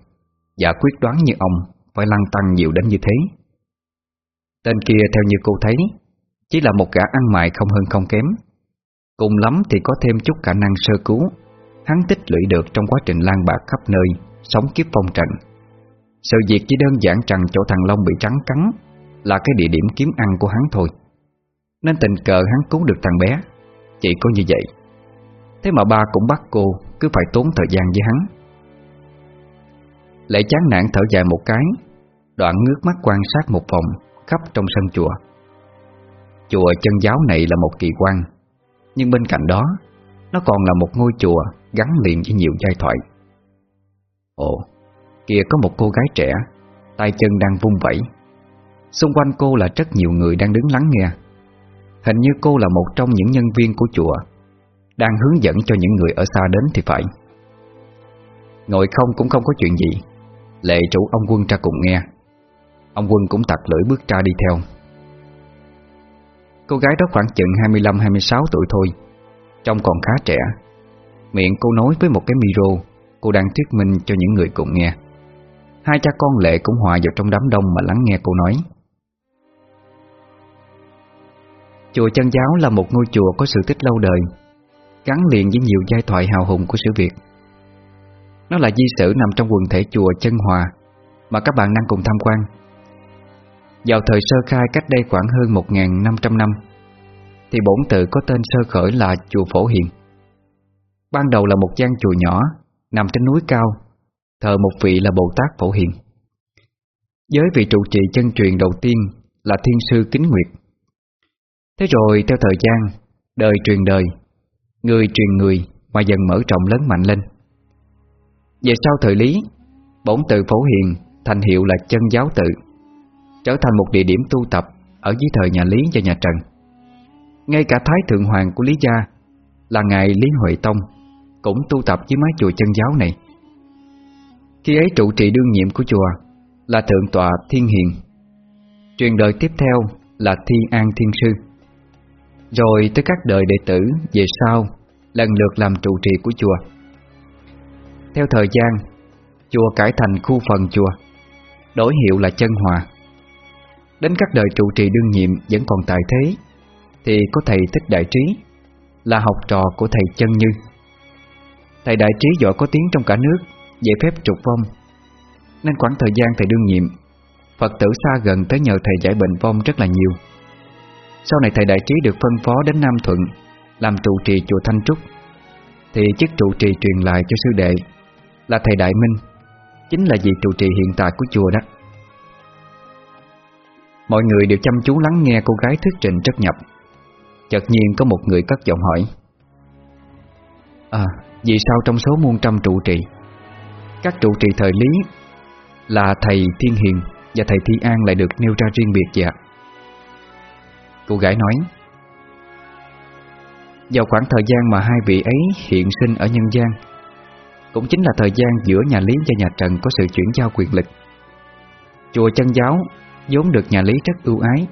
Và quyết đoán như ông Phải lăng tăng nhiều đến như thế. Tên kia theo như cô thấy chỉ là một gã ăn mại không hơn không kém. Cùng lắm thì có thêm chút khả năng sơ cứu. Hắn tích lũy được trong quá trình lan bạc khắp nơi, Sống kiếp phong trần. Sự việc chỉ đơn giản rằng chỗ thằng Long bị trắng cắn Là cái địa điểm kiếm ăn của hắn thôi. Nên tình cờ hắn cứu được thằng bé, Chỉ có như vậy. Thế mà ba cũng bắt cô Cứ phải tốn thời gian với hắn. Lệ chán nản thở dài một cái, Đoạn ngước mắt quan sát một vòng Khắp trong sân chùa. Chùa chân giáo này là một kỳ quan. Nhưng bên cạnh đó Nó còn là một ngôi chùa Gắn liền với nhiều giai thoại. Ồ, kia có một cô gái trẻ tay chân đang vung vẩy Xung quanh cô là rất nhiều người đang đứng lắng nghe. Hình như cô là một trong những nhân viên của chùa Đang hướng dẫn cho những người ở xa đến thì phải. Ngồi không cũng không có chuyện gì. Lệ chủ ông quân ra cùng nghe. Ông quân cũng tặc lưỡi bước ra đi theo. Cô gái đó khoảng chừng 25-26 tuổi thôi. Trông còn khá trẻ. Miệng cô nói với một cái micro Cô đang thuyết minh cho những người cùng nghe. Hai cha con Lệ cũng hòa vào trong đám đông mà lắng nghe cô nói. Chùa Chân Giáo là một ngôi chùa có sự tích lâu đời, Gắn liền với nhiều giai thoại hào hùng của sự Việt Nó là di sử nằm trong quần thể chùa Chân Hòa Mà các bạn đang cùng tham quan. Vào thời sơ khai cách đây khoảng hơn 1.500 năm, Thì bổn tự có tên sơ khởi là chùa Phổ Hiền. Ban đầu là một gian chùa nhỏ, Nằm trên núi cao, Thờ một vị là Bồ Tát Phổ Hiền. Với vị trụ trì chân truyền đầu tiên Là Thiên Sư Kính Nguyệt. Thế rồi, theo thời gian, Đời truyền đời, Người truyền người mà dần mở rộng lớn mạnh lên. Về sau thời Lý, Bổn tự Phổ Hiền Thành hiệu là chân giáo tự. Trở thành một địa điểm tu tập Ở dưới thời nhà Lý và nhà Trần. Ngay cả Thái Thượng Hoàng của Lý Gia Là ngài Lý Huệ Tông cũng tu tập dưới mái chùa chân giáo này. Khi ấy trụ trì đương nhiệm của chùa Là Thượng tọa Thiên Hiền, Truyền đời tiếp theo là Thi An Thiên Sư. Rồi tới các đời đệ tử về sau Lần lượt làm trụ trì của chùa. Theo thời gian, Chùa cải thành khu phần chùa, Đổi hiệu là chân hòa. Đến các đời trụ trì đương nhiệm Vẫn còn tại thế, Thì có thầy Thích Đại Trí, Là học trò của thầy Chân Như. Thầy đại trí giỏi có tiếng trong cả nước, Về phép trục vong. Nên khoảng thời gian thầy đương nhiệm, Phật tử xa gần tới nhờ thầy giải bệnh vong rất là nhiều. Sau này thầy Đại Trí được phân phó đến Nam Thuận, Làm trụ trì chùa Thanh Trúc. Thì chức trụ trì truyền lại cho sư đệ Là thầy Đại Minh, Chính là vị trụ trì hiện tại của chùa đó. Mọi người đều chăm chú lắng nghe cô gái thuyết trình rất nhập. Chợt nhiên có một người cất giọng hỏi À, vì sao trong số muôn trăm trụ trì Các trụ trì thời lý Là thầy Thiên Hiền Và thầy Thi An lại được nêu ra riêng biệt vậy Cô gái nói Vào khoảng thời gian mà hai vị ấy hiện sinh ở nhân gian Cũng chính là thời gian giữa nhà Lý và nhà Trần có sự chuyển giao quyền lực. Chùa chân giáo vốn được nhà Lý rất ưu ái.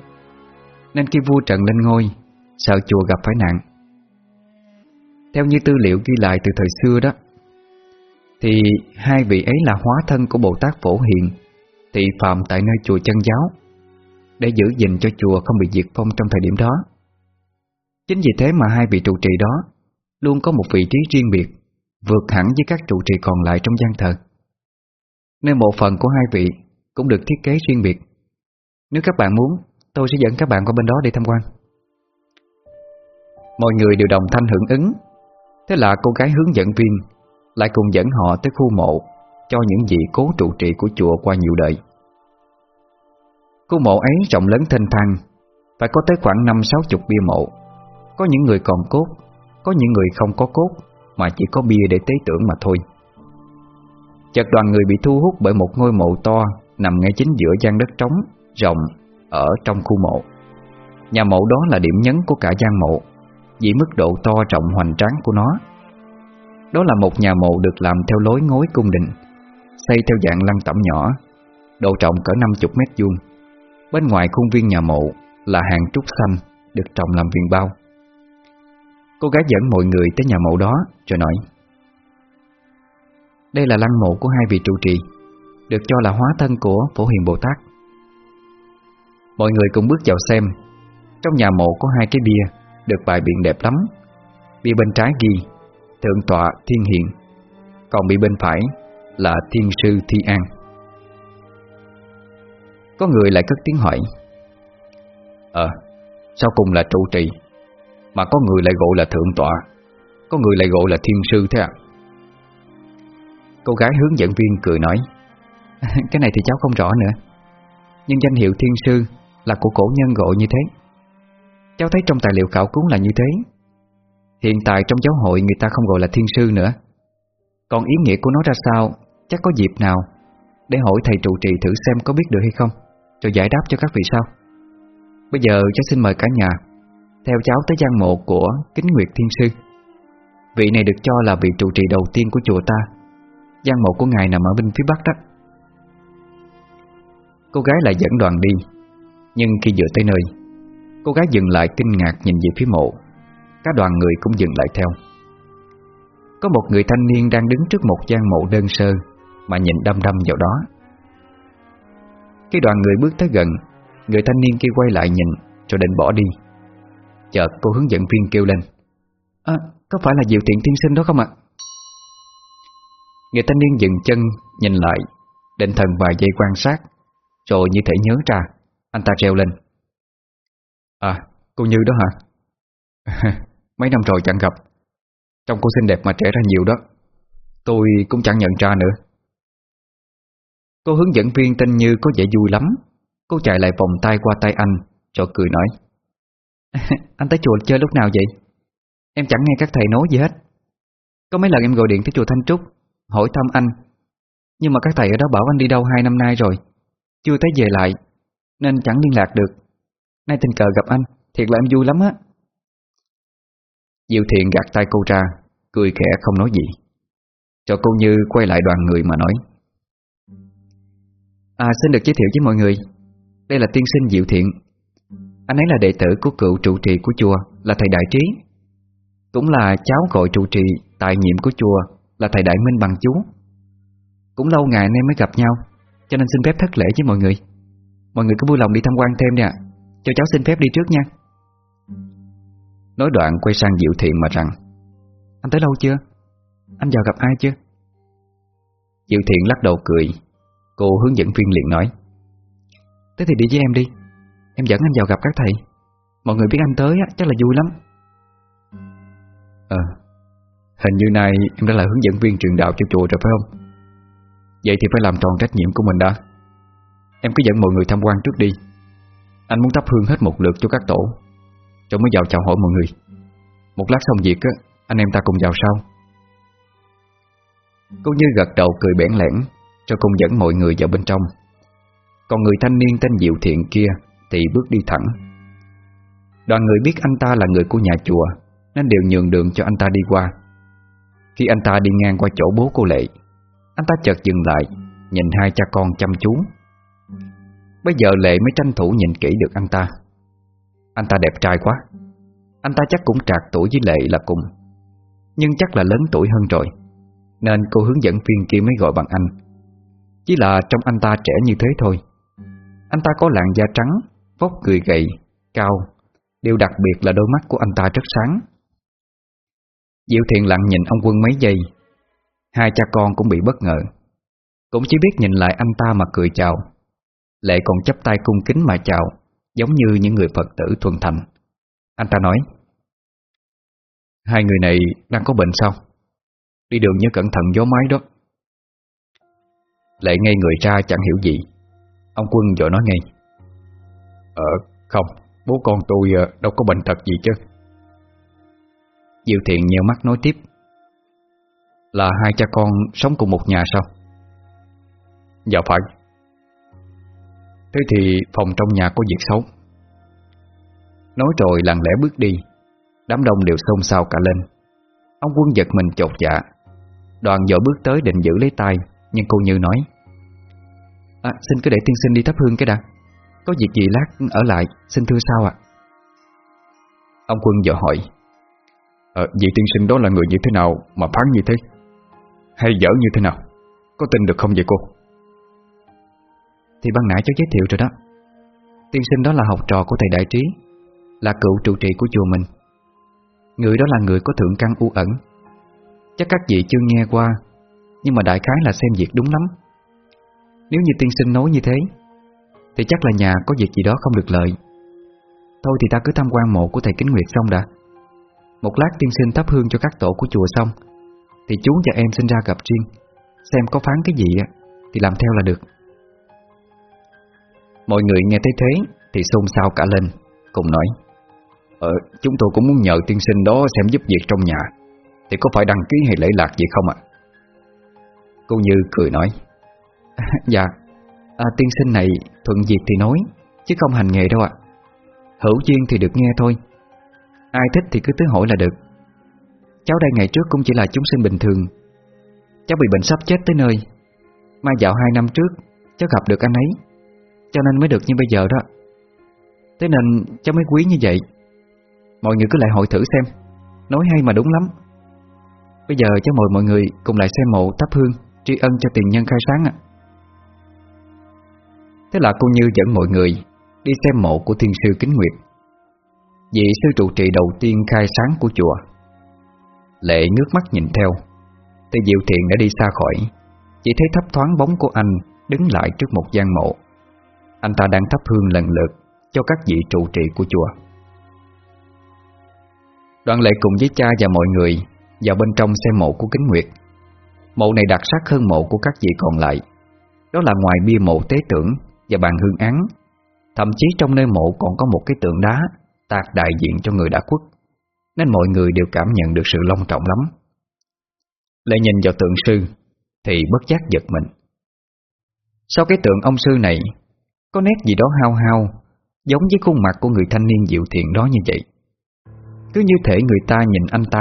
Nên khi vua Trần lên ngôi, Sợ chùa gặp phải nạn. Theo như tư liệu ghi lại từ thời xưa đó, Thì hai vị ấy là hóa thân của Bồ Tát Phổ Hiền Tị phạm tại nơi chùa chân giáo, Để giữ gìn cho chùa không bị diệt phong trong thời điểm đó. Chính vì thế mà hai vị trụ trì đó Luôn có một vị trí riêng biệt, Vượt hẳn với các trụ trì còn lại trong gian thờ. Nên bộ phần của hai vị Cũng được thiết kế riêng biệt. Nếu các bạn muốn, Tôi sẽ dẫn các bạn qua bên đó để tham quan. Mọi người đều đồng thanh hưởng ứng. Thế là cô gái hướng dẫn viên Lại cùng dẫn họ tới khu mộ Cho những vị cố trụ trì của chùa qua nhiều đời. Khu mộ ấy rộng lớn thênh thang Phải có tới khoảng năm sáu chục bia mộ. Có những người còn cốt, Có những người không có cốt, Mà chỉ có bia để tế tưởng mà thôi. Chợt đoàn người bị thu hút bởi một ngôi mộ to Nằm ngay chính giữa gian đất trống. Rộng Ở trong khu mộ. Nhà mộ đó là điểm nhấn của cả gian mộ, Vì mức độ to trọng hoành tráng của nó. Đó là một nhà mộ được làm theo lối ngối cung đình, Xây theo dạng lăng tẩm nhỏ, Độ trọng cỡ 50 mét vuông. Bên ngoài khuôn viên nhà mộ Là hàng trúc xanh Được trồng làm viền bao. Cô gái dẫn mọi người tới nhà mộ đó Rồi nói, Đây là lăng mộ của hai vị trụ trì, Được cho là hóa thân của Phổ Hiền Bồ Tát. Mọi người cùng bước vào xem. Trong nhà mộ có hai cái bia, Được bài biện đẹp lắm. Bia bên trái ghi, Thượng tọa Thiên Hiện Còn bia bên phải là Thiên Sư Thi An. Có người lại cất tiếng hỏi Ờ Sao cùng là trụ trì, Mà có người lại gọi là thượng tọa, Có người lại gọi là thiên sư thế à Cô gái hướng dẫn viên cười nói, Cái này thì cháu không rõ nữa, Nhưng danh hiệu thiên sư là của cổ nhân gọi như thế. Cháu thấy trong tài liệu khảo cứu là như thế. Hiện tại trong giáo hội người ta không gọi là thiên sư nữa. Còn ý nghĩa của nó ra sao? Chắc có dịp nào Để hỏi thầy trụ trì thử xem có biết được hay không, Rồi giải đáp cho các vị sau. Bây giờ cháu xin mời cả nhà Theo cháu tới gian mộ của Kính Nguyệt Thiên Sư. Vị này được cho là vị trụ trì đầu tiên của chùa ta. Gian mộ của ngài nằm ở bên phía bắc đó. Cô gái lại dẫn đoàn đi. Nhưng khi vừa tới nơi, Cô gái dừng lại kinh ngạc nhìn về phía mộ. Cả đoàn người cũng dừng lại theo. Có một người thanh niên đang đứng trước một gian mộ đơn sơ Mà nhìn đăm đăm vào đó. Khi đoàn người bước tới gần, Người thanh niên kia quay lại nhìn Rồi định bỏ đi. Chợt cô hướng dẫn viên kêu lên. À có phải là Diệu Tiện Tiên Sinh đó không ạ? Người thanh niên dừng chân, Nhìn lại, Định thần vài giây quan sát, Rồi như thể nhớ ra anh ta treo lên. À cô Như đó hả? Mấy năm rồi chẳng gặp. Trông cô xinh đẹp mà trẻ ra nhiều đó. Tôi cũng chẳng nhận ra nữa. Cô hướng dẫn viên tên Như có vẻ vui lắm. Cô chạy lại vòng tay qua tay anh Rồi cười nói. Anh tới chùa chơi lúc nào vậy? Em chẳng nghe các thầy nói gì hết. Có mấy lần em gọi điện tới chùa Thanh Trúc, Hỏi thăm anh. Nhưng mà các thầy ở đó bảo anh đi đâu hai năm nay rồi? Chưa thấy về lại. Nên chẳng liên lạc được. Nay tình cờ gặp anh, Thiệt là em vui lắm á. Diệu thiện gạt tay cô ra, Cười khẽ không nói gì. Cho cô Như quay lại đoàn người mà nói. À xin được giới thiệu với mọi người. Đây là tiên sinh Diệu Thiện. Anh ấy là đệ tử của cựu trụ trì của chùa, Là thầy Đại Trí. Cũng là cháu gọi trụ trì, Tại nhiệm của chùa, Là thầy Đại Minh bằng chú. Cũng lâu ngày anh em mới gặp nhau, Cho nên xin phép thất lễ với mọi người. Mọi người cứ vui lòng đi tham quan thêm ạ. Cho cháu xin phép đi trước nha. Nói đoạn quay sang Diệu Thiện mà rằng Anh tới lâu chưa? Anh vào gặp ai chưa? Diệu Thiện lắc đầu cười. Cô hướng dẫn viên liền nói Thế thì đi với em đi. Em dẫn anh vào gặp các thầy. Mọi người biết anh tới á, chắc là vui lắm. Ờ Hình như nay em đã là hướng dẫn viên truyền đạo cho chùa rồi phải không? Vậy thì phải làm tròn trách nhiệm của mình đã Em cứ dẫn mọi người tham quan trước đi. Anh muốn thắp hương hết một lượt cho các tổ. Rồi mới vào chào hỏi mọi người. Một lát xong việc á, Anh em ta cùng vào sau. Cô Như gật đầu cười bẽn lẽn, Cho cùng dẫn mọi người vào bên trong. Còn người thanh niên tên Diệu Thiện kia Thì bước đi thẳng. Đoàn người biết anh ta là người của nhà chùa, Nên đều nhường đường cho anh ta đi qua. Khi anh ta đi ngang qua chỗ bố cô Lệ, Anh ta chợt dừng lại, Nhìn hai cha con chăm chú. Bây giờ Lệ mới tranh thủ nhìn kỹ được anh ta. Anh ta đẹp trai quá. Anh ta chắc cũng trạc tuổi với Lệ là cùng. Nhưng chắc là lớn tuổi hơn rồi. Nên cô hướng dẫn viên kia mới gọi bằng anh. Chỉ là trong anh ta trẻ như thế thôi. Anh ta có làn da trắng Vóc người gầy, cao. Điều đặc biệt là đôi mắt của anh ta rất sáng. Diệu thiện lặng nhìn ông quân mấy giây. Hai cha con cũng bị bất ngờ. Cũng chỉ biết nhìn lại anh ta mà cười chào. Lệ còn chấp tay cung kính mà chào, Giống như những người Phật tử thuần thành. Anh ta nói, Hai người này đang có bệnh sao? Đi đường nhớ cẩn thận gió máy đó. Lệ ngay người ra chẳng hiểu gì. Ông quân vội nói ngay Ờ không, Bố con tôi ờ, đâu có bệnh thật gì chứ. Diệu thiện nheo mắt nói tiếp, Là hai cha con sống cùng một nhà sao? Dạ phải. Thế thì phòng trong nhà có việc xấu. Nói rồi lặng lẽ bước đi. Đám đông đều xôn xao cả lên. Ông quân giật mình chột dạ. Đoàn dội bước tới định giữ lấy tay Nhưng cô Như nói À xin cứ để tiên sinh đi thắp hương cái đã. Có việc gì lát ở lại Xin thưa sao ạ? Ông quân vợ hỏi ờ, Vị tiên sinh đó là người như thế nào Mà phán như thế? Hay dở như thế nào? Có tin được không vậy cô? Thì ban nãy cháu giới thiệu rồi đó. Tiên sinh đó là học trò của thầy Đại Trí, Là cựu trụ trì của chùa mình. Người đó là người có thượng căn u ẩn. Chắc các vị chưa nghe qua, Nhưng mà đại khái là xem việc đúng lắm. Nếu như tiên sinh nói như thế, Thì chắc là nhà có việc gì đó không được lợi. Thôi thì ta cứ tham quan mộ của thầy Kính Nguyệt xong đã. Một lát tiên sinh thắp hương cho các tổ của chùa xong, Thì chú và em xin ra gặp riêng, Xem có phán cái gì Thì làm theo là được. Mọi người nghe thấy thế Thì xôn xao cả lên Cùng nói Ờ, chúng tôi cũng muốn nhờ tiên sinh đó xem giúp việc trong nhà Thì có phải đăng ký hay lễ lạc gì không ạ? Cô Như cười nói Dạ à, Tiên sinh này thuận việc thì nói Chứ không hành nghề đâu ạ. Hữu duyên thì được nghe thôi. Ai thích thì cứ tới hỏi là được. Cháu đây ngày trước cũng chỉ là chúng sinh bình thường. Cháu bị bệnh sắp chết tới nơi. Mai dạo hai năm trước Cháu gặp được anh ấy. Cho nên mới được như bây giờ đó. Thế nên, cháu mới quý như vậy. Mọi người cứ lại hội thử xem. Nói hay mà đúng lắm. Bây giờ cháu mời mọi người cùng lại xem mộ thắp hương, Tri ân cho tiền nhân khai sáng ạ. Thế là cô Như dẫn mọi người Đi xem mộ của thiên sư Kính Nguyệt, Vị sư trụ trì đầu tiên khai sáng của chùa. Lệ ngước mắt nhìn theo Thì Diệu Thiện đã đi xa khỏi, Chỉ thấy thấp thoáng bóng của anh Đứng lại trước một gian mộ. Anh ta đang thắp hương lần lượt Cho các vị trụ trì của chùa. Đoàn lệ cùng với cha và mọi người Vào bên trong xem mộ của Kính Nguyệt. Mộ này đặc sắc hơn mộ của các vị còn lại. Đó là ngoài bia mộ tế tưởng Và bàn hương án. Thậm chí trong nơi mộ còn có một cái tượng đá Tạc đại diện cho người đã khuất. Nên mọi người đều cảm nhận được sự long trọng lắm. Lệ nhìn vào tượng sư Thì bất giác giật mình. Sau cái tượng ông sư này có nét gì đó hao hao Giống với khuôn mặt của người thanh niên diệu thiện đó như vậy. Cứ như thể người ta nhìn anh ta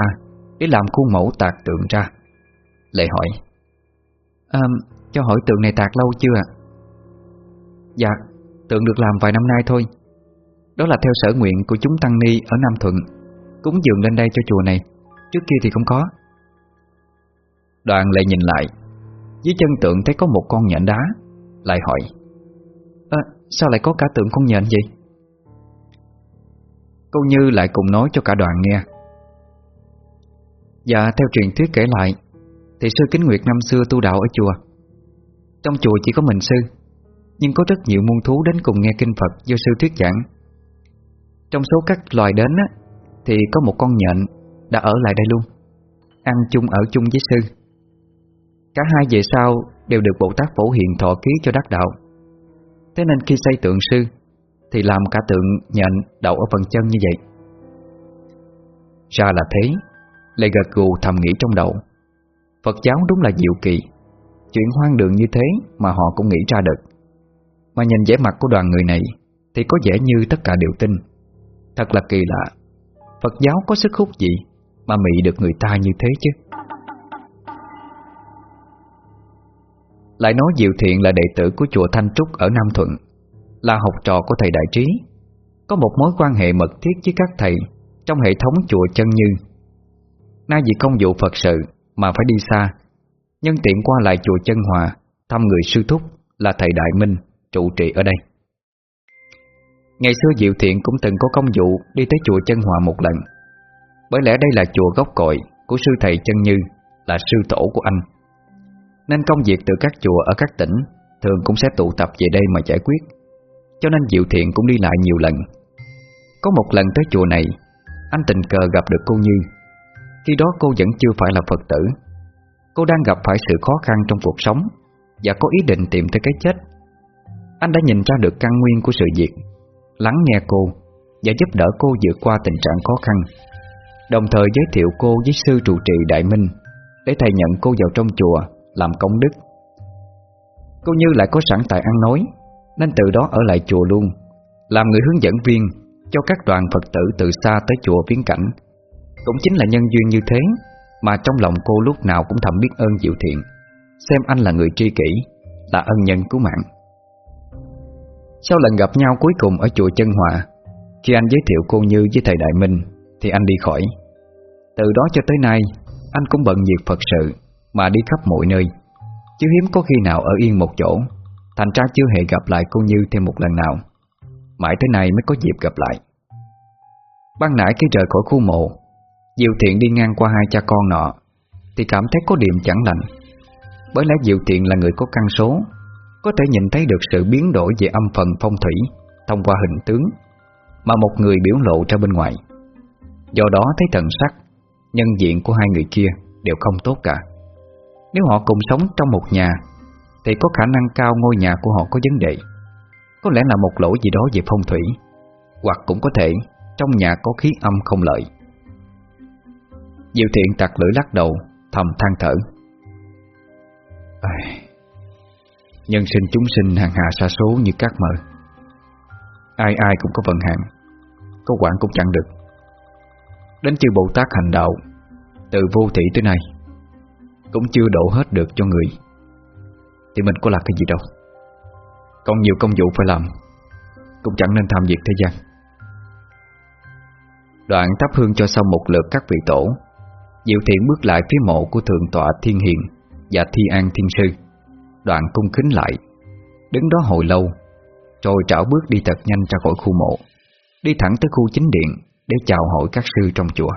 Để làm khuôn mẫu tạc tượng ra. Lệ hỏi à, Cho hỏi tượng này tạc lâu chưa ạ? Dạ Tượng được làm vài năm nay thôi. Đó là theo sở nguyện của chúng Tăng Ni Ở Nam Thuận Cúng dường lên đây cho chùa này. Trước kia thì không có. Đoàn lại nhìn lại Dưới chân tượng thấy có một con nhện đá Lại hỏi Sao lại có cả tượng con nhện vậy? Cô Như lại cùng nói cho cả đoàn nghe. Dạ theo truyền thuyết kể lại Thì sư Kính Nguyệt năm xưa tu đạo ở chùa. Trong chùa chỉ có mình sư Nhưng có rất nhiều muôn thú đến cùng nghe kinh Phật do sư thuyết giảng. Trong số các loài đến á, Thì có một con nhện Đã ở lại đây luôn Ăn chung ở chung với sư. Cả hai về sau đều được Bồ Tát Phổ Hiền thọ ký cho đắc đạo. Thế nên khi xây tượng sư, Thì làm cả tượng nhện đậu ở phần chân như vậy. Ra là thế Lê gật gù thầm nghĩ trong đầu. Phật giáo đúng là diệu kỳ Chuyện hoang đường như thế mà họ cũng nghĩ ra được. Mà nhìn vẻ mặt của đoàn người này, Thì có vẻ như tất cả đều tin. Thật là kỳ lạ, Phật giáo có sức hút gì Mà mị được người ta như thế chứ? Lại nói Diệu Thiện là đệ tử của chùa Thanh Trúc ở Nam Thuận, Là học trò của thầy Đại Trí. Có một mối quan hệ mật thiết với các thầy Trong hệ thống chùa Chân Như. Nay vì công vụ Phật sự Mà phải đi xa Nhân tiện qua lại chùa Chân Hòa Thăm người sư thúc là thầy Đại Minh, Trụ trì ở đây. Ngày xưa Diệu Thiện cũng từng có công vụ Đi tới chùa Chân Hòa một lần. Bởi lẽ đây là chùa gốc cội Của sư thầy Chân Như, Là sư tổ của anh. Nên công việc từ các chùa ở các tỉnh Thường cũng sẽ tụ tập về đây mà giải quyết. Cho nên Diệu Thiện cũng đi lại nhiều lần. Có một lần tới chùa này, Anh tình cờ gặp được cô Như. Khi đó cô vẫn chưa phải là Phật tử. Cô đang gặp phải sự khó khăn trong cuộc sống Và có ý định tìm tới cái chết. Anh đã nhìn ra được căn nguyên của sự việc, Lắng nghe cô Và giúp đỡ cô vượt qua tình trạng khó khăn, Đồng thời giới thiệu cô với sư trụ trì Đại Minh Để thầy nhận cô vào trong chùa. Làm công đức. Cô Như lại có sẵn tài ăn nói, Nên từ đó ở lại chùa luôn, Làm người hướng dẫn viên Cho các đoàn Phật tử từ xa tới chùa viếng cảnh. Cũng chính là nhân duyên như thế Mà trong lòng cô lúc nào cũng thầm biết ơn Diệu Thiện, Xem anh là người tri kỷ, Là ân nhân cứu mạng. Sau lần gặp nhau cuối cùng ở chùa Chân Hòa, Khi anh giới thiệu cô Như với thầy Đại Minh Thì anh đi khỏi. Từ đó cho tới nay, Anh cũng bận việc Phật sự. Mà đi khắp mọi nơi. Chứ hiếm có khi nào ở yên một chỗ, Thành ra chưa hề gặp lại cô Như thêm một lần nào. Mãi tới nay mới có dịp gặp lại. Ban nãy khi rời khỏi khu mộ, Diệu Thiện đi ngang qua hai cha con nọ, Thì cảm thấy có điểm chẳng lành. Bởi lẽ Diệu Thiện là người có căn số, Có thể nhìn thấy được sự biến đổi về âm phần phong thủy Thông qua hình tướng Mà một người biểu lộ ra bên ngoài. Do đó thấy thần sắc, Nhân diện của hai người kia Đều không tốt cả. Nếu họ cùng sống trong một nhà, Thì có khả năng cao ngôi nhà của họ có vấn đề. Có lẽ là một lỗi gì đó về phong thủy, Hoặc cũng có thể Trong nhà có khí âm không lợi. Diệu thiện tặc lưỡi lắc đầu, Thầm than thở. Ai... Nhân sinh chúng sinh hàng hà xa số như các mờ. Ai ai cũng có vận hạn, Có quản cũng chẳng được. Đến chư Bồ Tát hành đạo, Từ vô thị tới nay cũng chưa đổ hết được cho người. Thì mình có là cái gì đâu. Còn nhiều công vụ phải làm, Cũng chẳng nên tham việc thế gian. Đoạn thắp hương cho xong một lượt các vị tổ, Diệu thiện bước lại phía mộ của thượng tọa Thiên Hiền Và Thi An Thiên Sư. Đoạn cung kính lại, Đứng đó hồi lâu, Rồi trảo bước đi thật nhanh ra khỏi khu mộ, Đi thẳng tới khu chính điện Để chào hỏi các sư trong chùa.